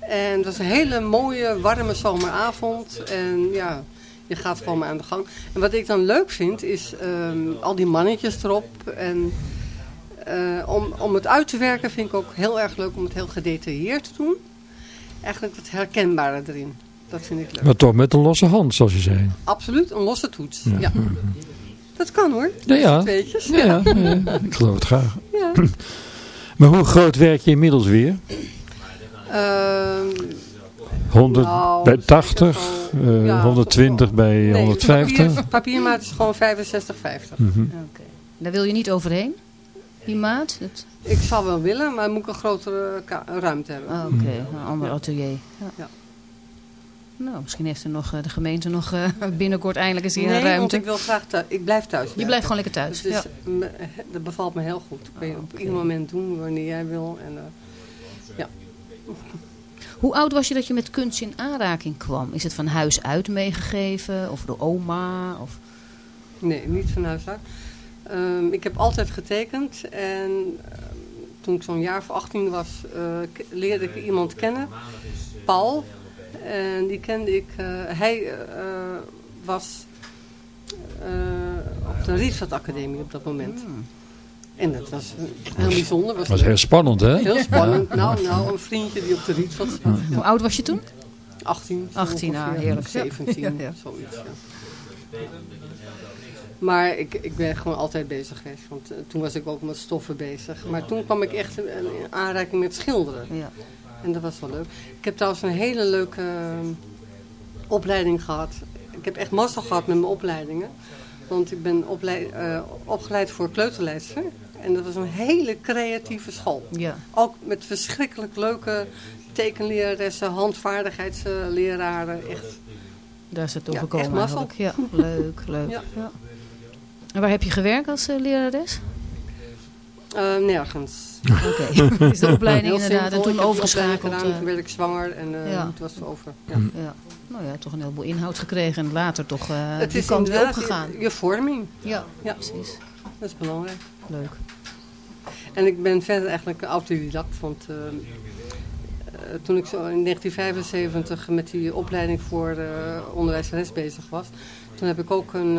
En het was een hele mooie, warme zomeravond. En ja, je gaat gewoon maar aan de gang. En wat ik dan leuk vind, is ehm, al die mannetjes erop. En eh, om, om het uit te werken vind ik ook heel erg leuk om het heel gedetailleerd te doen. Eigenlijk het herkenbare erin. Dat vind ik leuk. Maar toch met een losse hand, zoals je zei. Absoluut, een losse toets. Ja. Ja. Dat kan hoor. Ja, ja. Tweetjes. Ja, ja, ja, ik geloof het graag. Ja. Maar hoe groot werk je inmiddels weer? Ehm, 100 Nou, bij zeker 80, zo, eh, ja, 120 bij nee, 150? Papier, papiermaat is gewoon 65, 50. Mhm. Daar wil je niet overheen, die maat? Ik zou wel willen, maar moet ik een grotere ruimte hebben. Ah, Oké, een ander atelier. Ja. Ja. Nou, misschien heeft er nog, eh, de gemeente nog eh, binnenkort eindelijk eens hier Nee, een ruimte. want ik wil graag thuis. Ik blijf thuis. Je blijft gewoon lekker thuis, Dus ja. me- dat bevalt me heel goed. Dat kun je op ieder moment doen wanneer jij wil. En, eh, ja. Hoe oud was je dat je met kunst in aanraking kwam? Is het van huis uit meegegeven? Of door oma? Of... Nee, niet van huis uit. Ehm, ik heb altijd getekend. En ehm, toen ik zo'n jaar of 18 was, eh, leerde ik iemand kennen. Paul. En die kende ik. eh, hij eh, was op de Rietveld Academie op dat moment. En dat was eh, heel bijzonder. Dat Was was heel spannend, hè? Heel spannend. Ja. Nou, nou, een vriendje die op de Rietveld zat. Hoe oud was je toen? 18. zo 18, ah, ongeveer. heerlijk. 17, Ja, ja. zoiets. Ja. Maar ik, ik ben gewoon altijd bezig geweest. Want eh, toen was ik ook met stoffen bezig. Maar toen kwam ik echt in in aanraking met schilderen. Ja. En dat was wel leuk. Ik heb trouwens een hele leuke eh, opleiding gehad. Ik heb echt mazzel gehad met mijn opleidingen. Want ik ben eh, opgeleid voor kleuterleidster. En dat was een hele creatieve school. Ja. Ook met verschrikkelijk leuke tekenleraressen, handvaardigheidsleraren. Echt. Daar is het toch Ja, gekomen echt eigenlijk. Ja, leuk, leuk. Ja. Ja. En waar heb je gewerkt als eh, lerares? Eh, nergens. Oké, is de opleiding inderdaad. simpel. En toen overgeschakeld. gedaan, toen werd ik zwanger en Ja. toen was het over. Ja. ja. Nou ja, toch een heleboel inhoud gekregen en later toch eh Het is kant weer opgegaan. je, je vorming. Ja, ja, precies. Dat is belangrijk. Leuk. En ik ben verder eigenlijk autodidact. Want eh, eh, toen ik zo in 1975 met die opleiding voor onderwijzeres bezig was... toen heb ik ook een,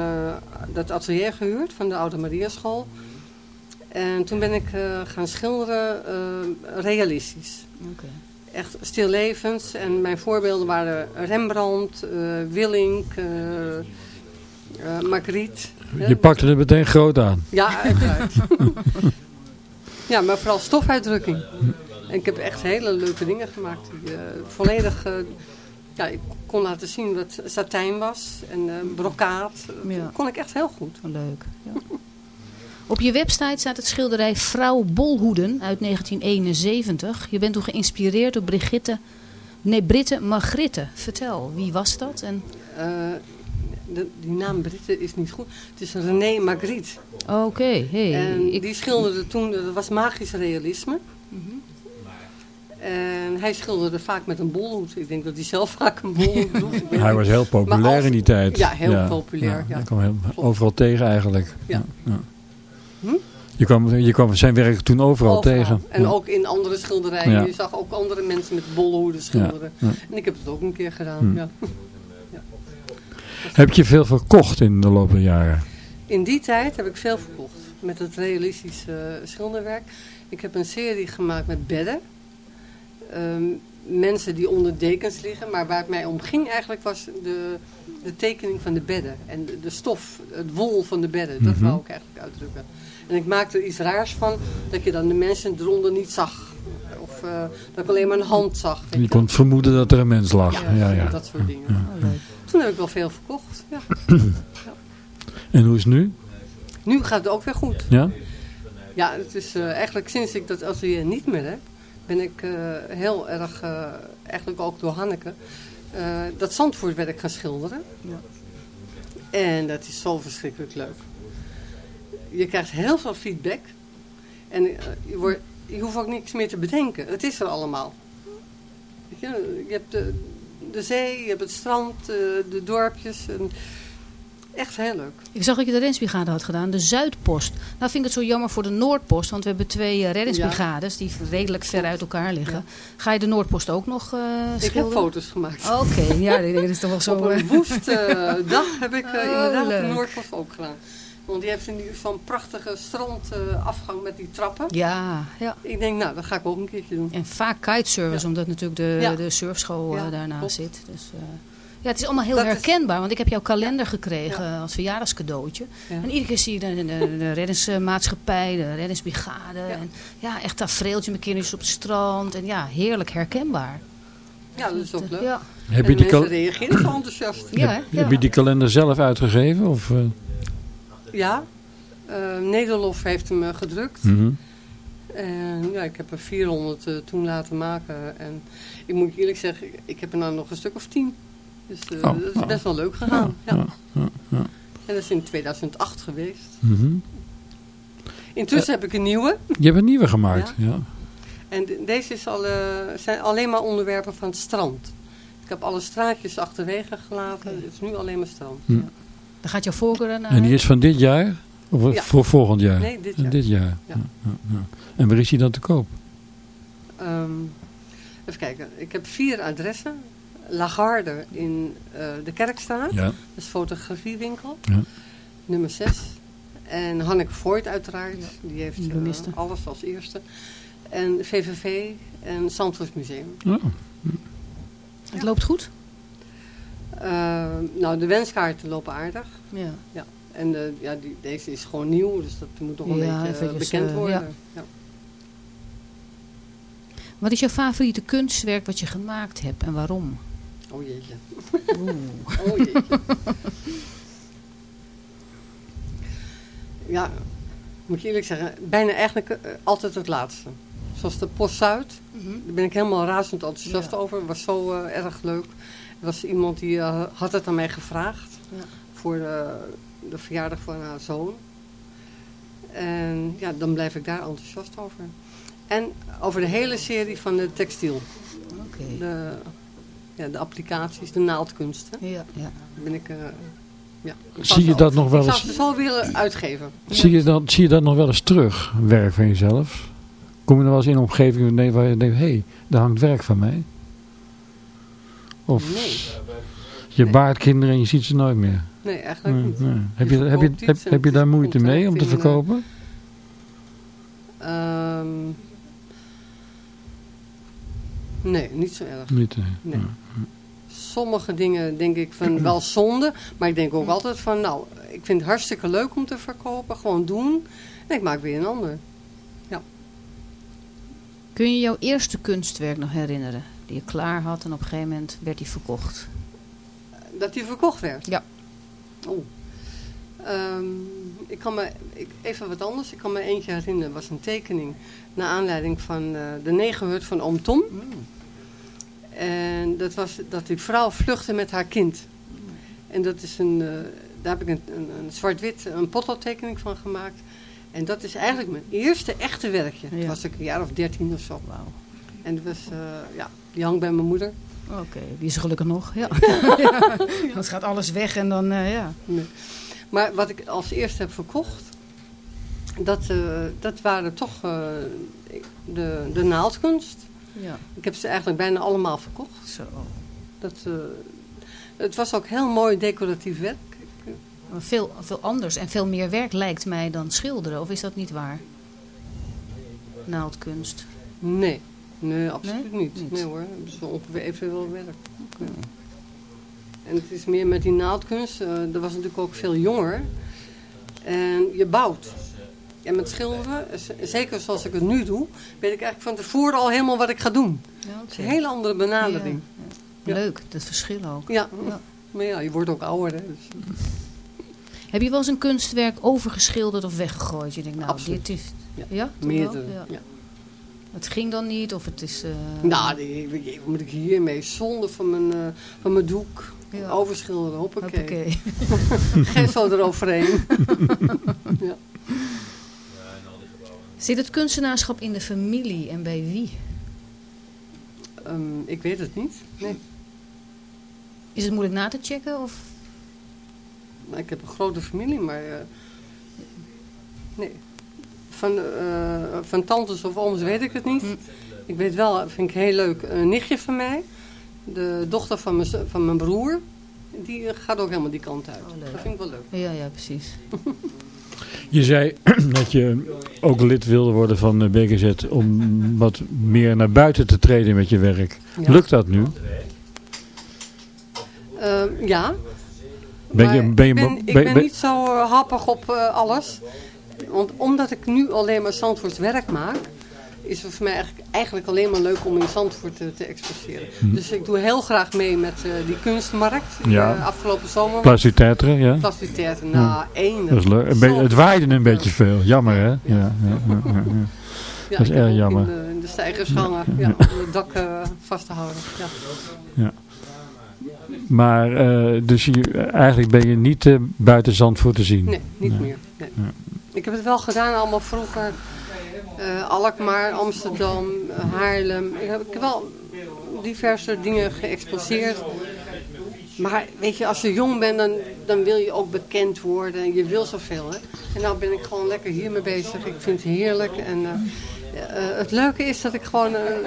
dat atelier gehuurd van de Oude Maria School. En toen ben ik gaan schilderen realistisch. Oké. Echt stillevens. En mijn voorbeelden waren Rembrandt, eh, Willink, eh eh, Magritte. Je pakte het meteen groot aan. Ja, uiteraard. ja, maar vooral stofuitdrukking. En ik heb echt hele leuke dingen gemaakt. Die, volledig, ja, ik kon laten zien wat satijn was en eh brokaat. Ja. Dat kon ik echt heel goed. Leuk. Ja. Op je website staat het schilderij Vrouw Bolhoeden uit 1971. Je bent toen geïnspireerd door Brigitte, nee, Britte Margritte. Vertel, wie was dat? En... Eh, de, die naam Britte is niet goed. Het is René Magritte. Oké, hey. En ik- die schilderde toen, dat was magisch realisme. En hij schilderde vaak met een bolhoed. Ik denk dat hij zelf vaak een bolhoed droeg. Hij was heel populair als- in die tijd. Ja, heel populair. Ja. Hij kwam overal tegen eigenlijk. Ja. Ja. Je, kwam, je kwam zijn werk toen overal, Overal. tegen. En Ja. ook in andere schilderijen. Ja. Je zag ook andere mensen met bolhoeden schilderen. Ja, ja. En ik heb het ook een keer gedaan. Hm. Ja. Heb je veel verkocht in de loop der jaren? In die tijd heb ik veel verkocht. Met het realistische schilderwerk. Ik heb een serie gemaakt met bedden. Ehm, mensen die onder dekens liggen. Maar waar het mij om ging eigenlijk was de, de tekening van de bedden. En de, de stof, het wol van de bedden. Dat Mhm. wou ik eigenlijk uitdrukken. En ik maakte er iets raars van. Dat je dan de mensen eronder niet zag. Of eh, dat ik alleen maar een hand zag. Je je. kon vermoeden dat er een mens lag. Ja, Ja, ja. dat soort dingen. Ja. Toen heb ik wel veel verkocht. Ja. En hoe is het nu? Nu gaat het ook weer goed. Ja? Ja, het is eh, eigenlijk sinds ik dat atelier niet meer heb, ben ik eh, heel erg, eh, eigenlijk ook door Hanneke, eh, dat Zandvoortwerk gaan schilderen. En dat is zo verschrikkelijk leuk. Je krijgt heel veel feedback. En eh, je, wordt, je hoeft ook niks meer te bedenken. Het is er allemaal. Je, je hebt de, de zee, je hebt het strand, eh, de dorpjes. En echt heel leuk. Ik zag dat je de reddingsbrigade had gedaan, de Zuidpost. Nou vind ik het zo jammer voor de Noordpost, want we hebben twee eh, reddingsbrigades die redelijk ver uit elkaar liggen. Ga je de Noordpost ook nog Ik schilderen? heb foto's gemaakt. Oké, ja, dat is toch wel zo... Op een woeste eh, dag heb ik Oh, inderdaad de Noordpost ook gedaan. Want die heeft in ieder geval een prachtige strandafgang met die trappen. Ja, ja. Ik denk, nou, dat ga ik ook een keertje doen. En vaak kiteservice, omdat natuurlijk de, Ja. de surfschool eh, Ja, daarna klopt. zit. Dus, eh, ja, het is allemaal heel Dat is- herkenbaar, want ik heb jouw kalender gekregen als verjaardagscadeautje. Ja. En iedere keer zie je de, de, de reddingsmaatschappij, de reddingsbrigade. En ja, echt tafereeltje met kindertjes op het strand. En ja, heerlijk herkenbaar. Ja, dat is ook leuk. Ja. Heb je, de die mensen reageren enthousiast. Ja, heb je die kalender zelf uitgegeven? Of, eh? Ja. Eh, Nederlof heeft hem eh, gedrukt. Mhm. En ja, ik heb er 400 eh, toen laten maken. En ik moet eerlijk zeggen, ik- heb er nou nog een stuk of 10. Dus Oh, dat is oh. best wel leuk gegaan. Ja. Ja. En dat is in 2008 geweest. Mhm. Intussen heb ik een nieuwe. Je hebt een nieuwe gemaakt. Ja. En de- deze is al, zijn alleen maar onderwerpen van het strand. Ik heb alle straatjes achterwege gelaten. Het is nu alleen maar strand. Hm. Dan gaat jouw voorkeur naar... En die is van dit jaar? Of Ja. voor volgend jaar? Nee, dit jaar. Dit jaar. Ja. Ja, ja, ja. En waar is die dan te koop? Ehm, even kijken. Ik heb vier adressen. Lagarde in eh, de Kerkstraat. Ja. Dat is een fotografiewinkel. Ja. Nummer 6. En Hanneke Voigt uiteraard. Die heeft eh, alles als eerste. En VVV en Zandvoortsmuseum. Ja. Het loopt goed? Eh, nou, de wenskaarten lopen aardig. Ja. Ja. En de, ja, die, deze is gewoon nieuw, dus dat moet nog een Ja, beetje eh, bekend eh, worden. ja. Ja. Wat is jouw favoriete kunstwerk wat je gemaakt hebt en waarom? Oh jeetje. Oeh. Oh jeetje. ja, moet je eerlijk zeggen, bijna eigenlijk eh, altijd het laatste. Zoals de Post Zuid. Daar ben ik helemaal razend enthousiast over. Het was zo eh, erg leuk. Er was iemand die eh, had het aan mij gevraagd. Ja. Voor de, de verjaardag van haar zoon. En ja, dan blijf ik daar enthousiast over. En over de hele serie van de textiel. Oké. De, ja, de applicaties, de naaldkunsten. Ja, ja. Ben ik... eh, ja, ik Zie je zou- dat nog wel Ik eens- zou ze zo willen uitgeven. Zie, je dat, zie je dat nog wel eens terug, werk van jezelf? Kom je er wel eens in een omgeving nee, waar je denkt, hé, hey, daar hangt werk van mij? Of Nee. je baart kinderen en je ziet ze nooit meer? Nee, eigenlijk Nee, niet. nee. Heb, je, heb, je, heb, je daar moeite mee om te verkopen? Ehm, nee, niet zo erg. Niet, Nee. ja. Sommige dingen denk ik van wel zonde. Maar ik denk ook altijd van, nou, ik vind het hartstikke leuk om te verkopen. Gewoon doen. En ik maak weer een ander. Kun je jouw eerste kunstwerk nog herinneren? Die je klaar had en op een gegeven moment werd die verkocht. Dat die verkocht werd? Ja. Oh. Ehm, ik kan me, ik, even wat anders. Ik kan me eentje herinneren. Het was een tekening. Naar aanleiding van eh, de negerhut van oom Tom. En dat was dat die vrouw vluchtte met haar kind. En dat is een, eh, daar heb ik een, een, een zwart-wit een potloodtekening van gemaakt. En dat is eigenlijk mijn eerste echte werkje. Toen Ja. was ik een jaar of dertien of zo. Wauw. En dat was, eh, ja, die hangt bij mijn moeder. Oké, die is gelukkig nog. Ja. ja. Anders gaat alles weg en dan, eh, ja. Nee. Maar wat ik als eerste heb verkocht, dat, eh, dat waren toch eh, de, de naaldkunst. ja. Ik heb ze eigenlijk bijna allemaal verkocht. Zo. Dat, eh, het was ook heel mooi decoratief werk. Veel, veel anders en veel meer werk lijkt mij dan schilderen. Of is dat niet waar? Naaldkunst. Nee, nee, absoluut Nee? niet. Niet. Nee hoor, het is wel ongeveer evenveel werk. En het is meer met die naaldkunst, eh, dat was natuurlijk ook veel jonger. En je bouwt. En met schilderen, zeker zoals ik het nu doe, weet ik eigenlijk van tevoren al helemaal wat ik ga doen. Ja, Het is een hele andere benadering. Ja. Leuk, dat verschil ook. Ja, Ja. maar ja, je wordt ook ouder. Hè, dus. Heb je wel eens een kunstwerk overgeschilderd of weggegooid? Je denkt, nou, Absoluut. dit is... Ja, meerdere. Het ging dan niet of het is... eh, Nou, die, moet ik hiermee? Zonde van mijn, eh, van mijn doek. Ja. Overschilderen, hoppakee. Hoppakee. Geen zo eroverheen. ja. Zit het kunstenaarschap in de familie en bij wie? Ehm, ik weet het niet. Nee. Is het moeilijk na te checken? Of... Nou, ik heb een grote familie, maar... eh, nee. Van, eh, van tantes of ooms weet ik het niet. Ik weet wel, vind ik heel leuk, een nichtje van mij. De dochter van mijn, van mijn broer. Die eh, gaat ook helemaal die kant uit. Oh, dat vind ik wel leuk. Ja, ja, precies. Je zei dat je ook lid wilde worden van eh, BGZ om wat meer naar buiten te treden met je werk. Ja. Lukt dat nu? Ehm, ja. Ben je- ben je ik ben, ik ben- ben ben- niet zo eh, happig op eh, alles. Want omdat ik nu alleen maar Zandvoorts werk maak... is het voor mij eigenlijk, eigenlijk alleen maar leuk om in Zandvoort te, te exposeren. Dus ik doe heel graag mee met eh, die kunstmarkt. Hm. Ja. eh, afgelopen zomer. Plasticiteiten, ja. Plasticiteiten, nou, één. Dat is leuk. Het waaide een beetje veel. Jammer hè? Ja, ja, ja, dat is erg jammer. In de, in de stijgers hangen, ja. om het dak eh, vast te houden. Ja. Ja. Maar eh, dus je, eigenlijk ben je niet eh, buiten Zandvoort te zien? Nee, niet Nee. meer. Nee. Ik heb het wel gedaan allemaal vroeger. Eh, Alkmaar, Amsterdam, Haarlem. Ik heb, ik heb wel diverse dingen geëxposeerd. Maar weet je, als je jong bent, dan, dan wil je ook bekend worden. En je wil zoveel, hè. En nou ben ik gewoon lekker hiermee bezig. Ik vind het heerlijk. En eh, eh, het leuke is dat ik gewoon een,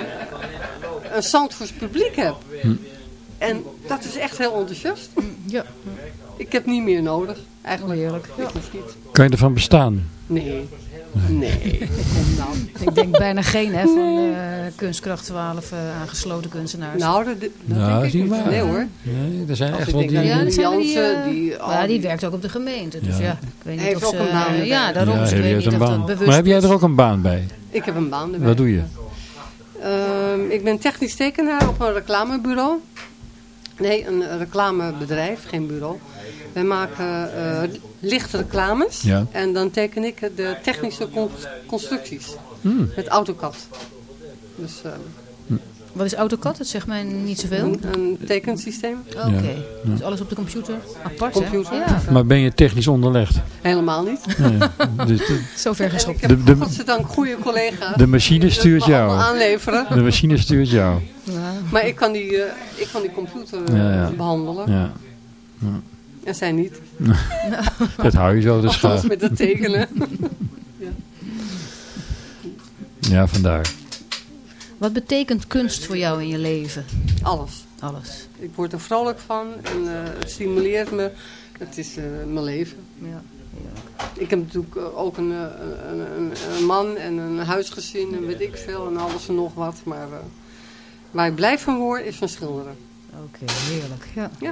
een Zandvoorts publiek heb. En dat is echt heel enthousiast. Ja. Ik heb niet meer nodig, eigenlijk. Heerlijk. Niet. Kan je ervan bestaan? Nee. Nee. Nou. Ik denk bijna geen hè, van eh, kunstkracht 12 eh, aangesloten kunstenaars. Nou, dat, dat Nou, denk is ik niet waar. Nee hoor. Nee, er zijn Als echt wel die... aan ja, die, Jansen, eh, die- ja, die die- werkt ook op de gemeente. Dus Ja. ja, ik weet niet Hij of ze... ook een baan eh, ja, daarom. ja, ik weet niet of dat bewust Maar heb jij er ook een baan bij? Ik heb een baan erbij. Wat doe je? Ehm, ik ben technisch tekenaar op een reclamebureau. Nee, een reclamebedrijf, geen bureau. Wij maken eh, lichte reclames. Ja. En dan teken ik de technische con- constructies. Hmm. Met AutoCAD. Dus eh, Wat is AutoCAD? Dat zegt mij niet zoveel. een, een tekensysteem. Oké, dus alles op de computer. Apart Computer. hè? Ja, Maar ben je technisch onderlegd? Helemaal niet. Nee. Dus de, zover En ik geschopt. heb De- godzijdank goede collega's. de machine die stuurt jou. aanleveren. De machine stuurt jou. Ja. Maar ik kan die, eh, ik kan die computer eh, Ja, ja. behandelen. Ja. En zij niet. Dat hou je zo dus graag. met het tekenen. Ja, vandaar. Wat betekent kunst voor jou in je leven? Alles. Alles. Ik word er vrolijk van en eh, het stimuleert me. Het is eh, mijn leven. Ja. Ik heb natuurlijk eh, ook een, een, een, een man en een huisgezin en weet ik veel en alles en nog wat. Maar eh, waar ik blij van word is van schilderen. Oké, heerlijk. Ja. Ja.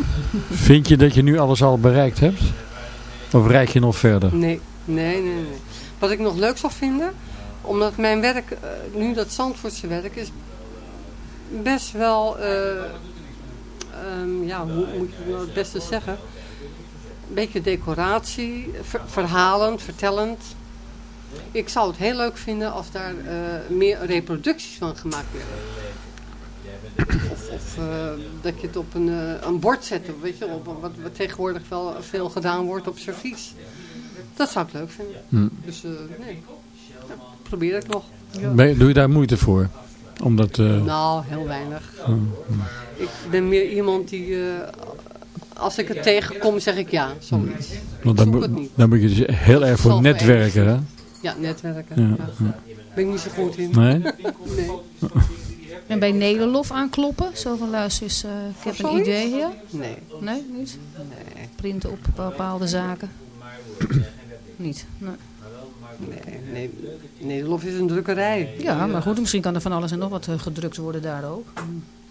Vind je dat je nu alles al bereikt hebt? Of reik je nog verder? Nee, nee, nee, nee. Wat ik nog leuk zou vinden, omdat mijn werk, eh, nu dat Zandvoortse werk, is best wel, eh, ehm, ja, hoe moet je het nou het beste zeggen? Een beetje decoratie, ver- verhalend, vertellend. Ik zou het heel leuk vinden als daar eh, meer reproducties van gemaakt werden. Of, of dat je het op een, een bord zet, weet je, op, wat, wat tegenwoordig wel veel gedaan wordt op servies. Dat zou ik leuk vinden. Hm. Dus nee, probeer ik nog. Ben je- doe je daar moeite voor? Omdat, eh, Nou, heel weinig. hm. Ik ben meer iemand die, eh, als ik het tegenkom, zeg ik ja, zoiets. want dan, het niet. dan moet je dus heel erg voor netwerken, hè? Ja, netwerken. Ja, Ja. ja. Ben ik niet zo goed in. Nee? Nee. En bij Nederlof aankloppen? Zo van luister eens, eh, ik heb een idee hier. Nee. Nee, niet? Nee. printen op bepaalde zaken? Niet. Nee. Nee, nee, Nederlof is een drukkerij. Ja, maar goed, misschien kan er van alles en nog wat eh, gedrukt worden daar ook.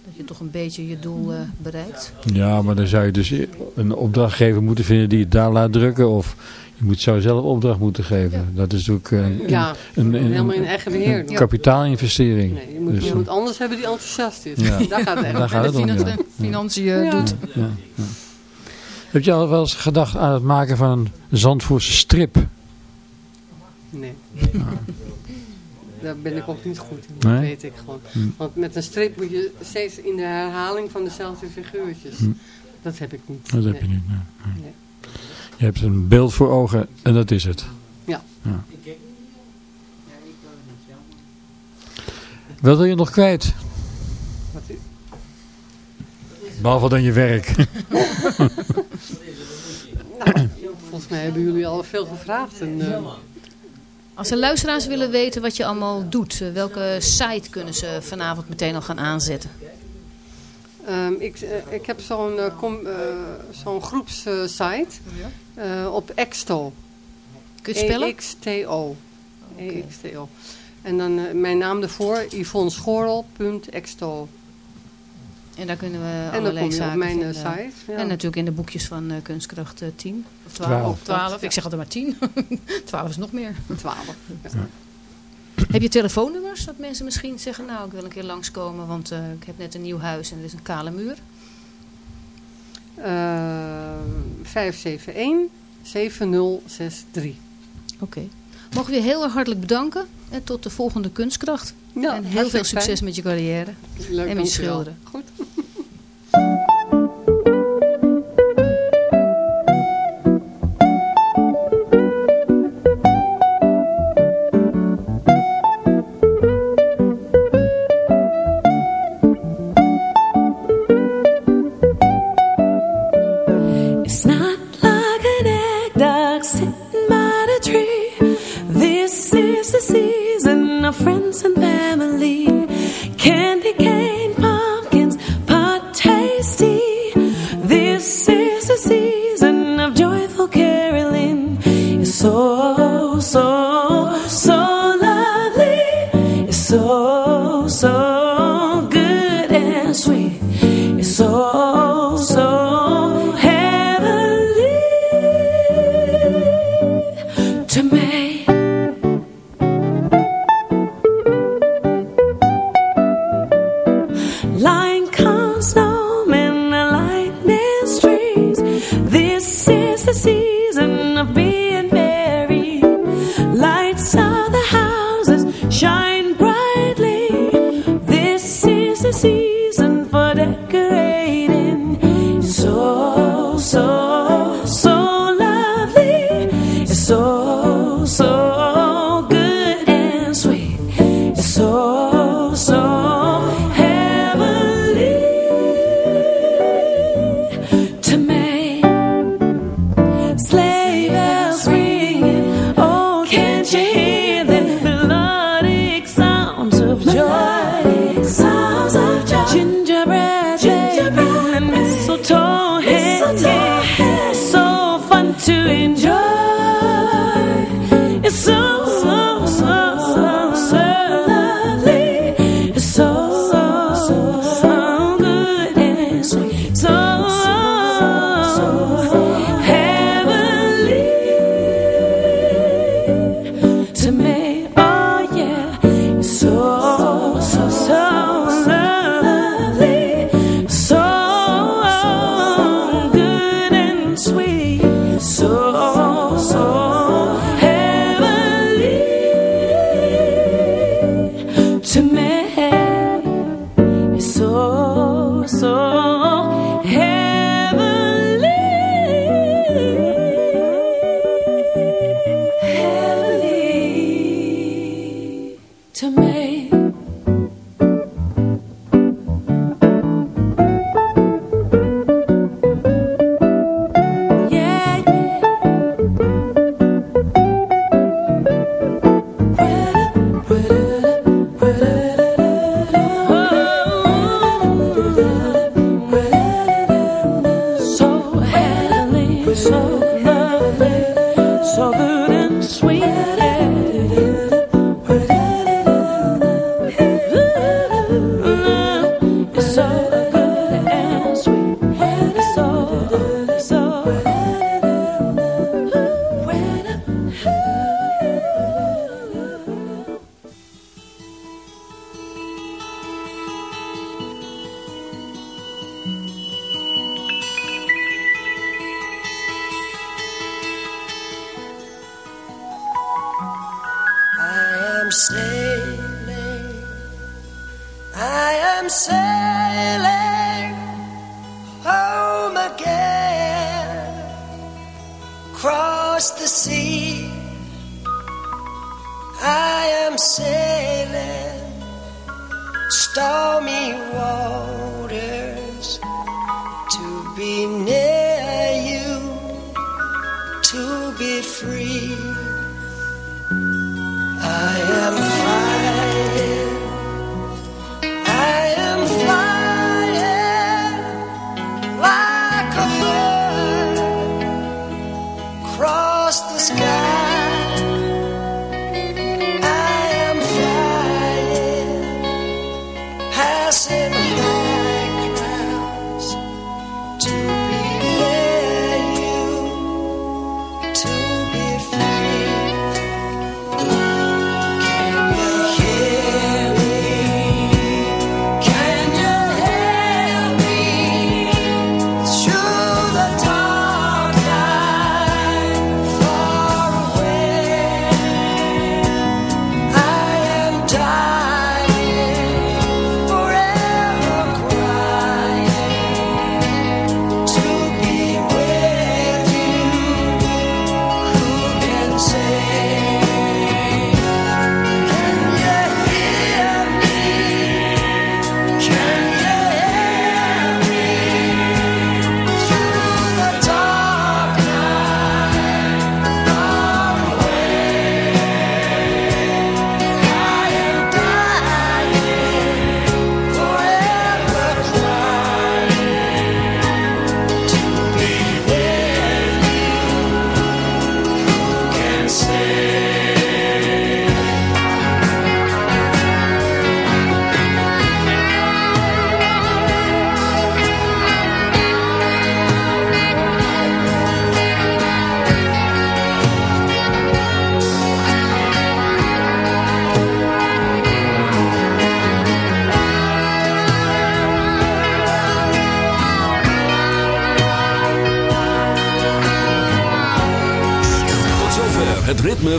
Dat je toch een beetje je doel eh, bereikt. Ja, maar dan zou je dus een opdrachtgever moeten vinden die het daar laat drukken. Of je moet zo zelf opdracht moeten geven. Dat is natuurlijk eh, een, Ja, een, een, helemaal in eigen beheer een kapitaalinvestering. Nee, je moet Dus, iemand anders hebben die enthousiast is. Ja. Daar gaat het echt Daar gaat het om, de financiën Ja. doet. ja, ja. Heb je al wel eens gedacht aan het maken van een Zandvoortse strip? Nee. Daar ben ik ook niet goed in. Dat Nee? weet ik gewoon. Hm. Want met een strip moet je steeds in de herhaling van dezelfde figuurtjes. Hm. Dat heb ik niet. Dat heb Nee. je niet. nee, nee. Nee. Je hebt een beeld voor ogen en dat is het. Ja. ja. Wat wil je nog kwijt? Wat is- Behalve dan je werk. Nou, volgens mij hebben jullie al veel gevraagd. En, eh, Als de luisteraars willen weten wat je allemaal doet, eh, welke site kunnen ze vanavond meteen al gaan aanzetten? ehm, ik, eh, ik heb zo'n kom- eh, zo'n groepssite eh, op Exto. Kun je het spellen? E-X-T-O. E-X-T-O. En dan mijn naam ervoor, yvonneschorel.exto. En daar kunnen we En allerlei je op zaken mijn eh, vinden. site. ja. En natuurlijk in de boekjes van eh, Kunstkracht eh, 10. Of 12. Twaalf. Of 12. Ik zeg altijd maar 10. 12 is nog meer. 12. Heb je telefoonnummers? Dat mensen misschien zeggen, nou ik wil een keer langskomen. Want eh, ik heb net een nieuw huis en er is een kale muur. Eh, 571 7063. Oké. Mogen we je heel erg hartelijk bedanken. En tot de volgende kunstkracht. Ja, en heel veel succes fijn. met je carrière. Leuk, en met je schilderen. Goed.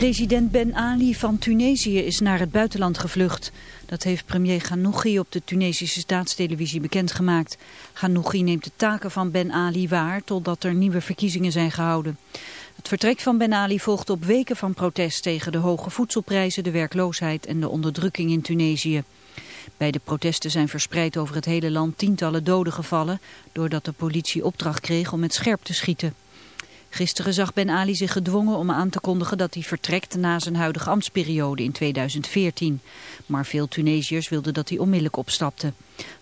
President Ben Ali van Tunesië is naar het buitenland gevlucht. Dat heeft premier Ghanouchi op de Tunesische staatstelevisie bekendgemaakt. Ghanouchi neemt de taken van Ben Ali waar totdat er nieuwe verkiezingen zijn gehouden. Het vertrek van Ben Ali volgt op weken van protest tegen de hoge voedselprijzen, de werkloosheid en de onderdrukking in Tunesië. Bij de protesten zijn verspreid over het hele land tientallen doden gevallen... doordat de politie opdracht kreeg om met scherp te schieten. Gisteren zag Ben Ali zich gedwongen om aan te kondigen dat hij vertrekt na zijn huidige ambtsperiode in 2014. Maar veel Tunesiërs wilden dat hij onmiddellijk opstapte.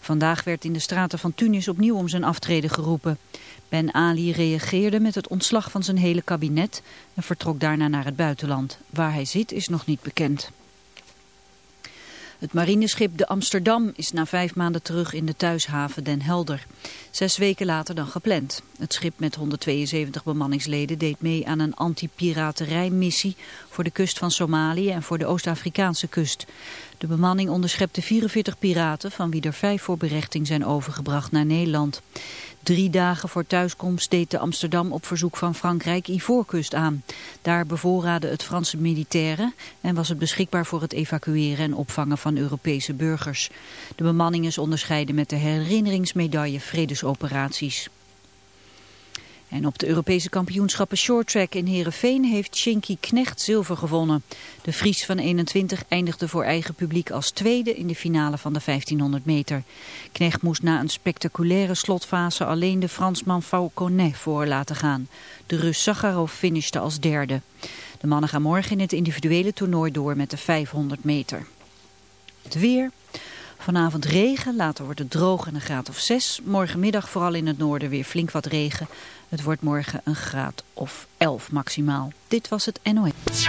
Vandaag werd in de straten van Tunis opnieuw om zijn aftreden geroepen. Ben Ali reageerde met het ontslag van zijn hele kabinet en vertrok daarna naar het buitenland. Waar hij zit is nog niet bekend. Het marineschip de Amsterdam is na vijf maanden terug in de thuishaven Den Helder. Zes weken later dan gepland. Het schip met 172 bemanningsleden deed mee aan een anti-piraterijmissie voor de kust van Somalië en voor de Oost-Afrikaanse kust. De bemanning onderschepte 44 piraten, van wie er vijf voor berechting zijn overgebracht naar Nederland. Drie dagen voor thuiskomst deed de Amsterdam op verzoek van Frankrijk Ivoorkust aan. Daar bevoorraadden het Franse militairen en was het beschikbaar voor het evacueren en opvangen van Europese burgers. De bemanning is onderscheiden met de herinneringsmedaille Vredesoperaties. En op de Europese kampioenschappen shorttrack in Heerenveen heeft Shinky Knecht zilver gewonnen. De Fries van 21 eindigde voor eigen publiek als tweede in de finale van de 1500 meter. Knecht moest na een spectaculaire slotfase alleen de Fransman Fauconnet voor laten gaan. De Rus Sakharov finishte als derde. De mannen gaan morgen in het individuele toernooi door met de 500 meter. Het weer... Vanavond regen, later wordt het droog en een graad of 6. Morgenmiddag vooral in het noorden weer flink wat regen. Het wordt morgen een graad of 11 maximaal. Dit was het NOS.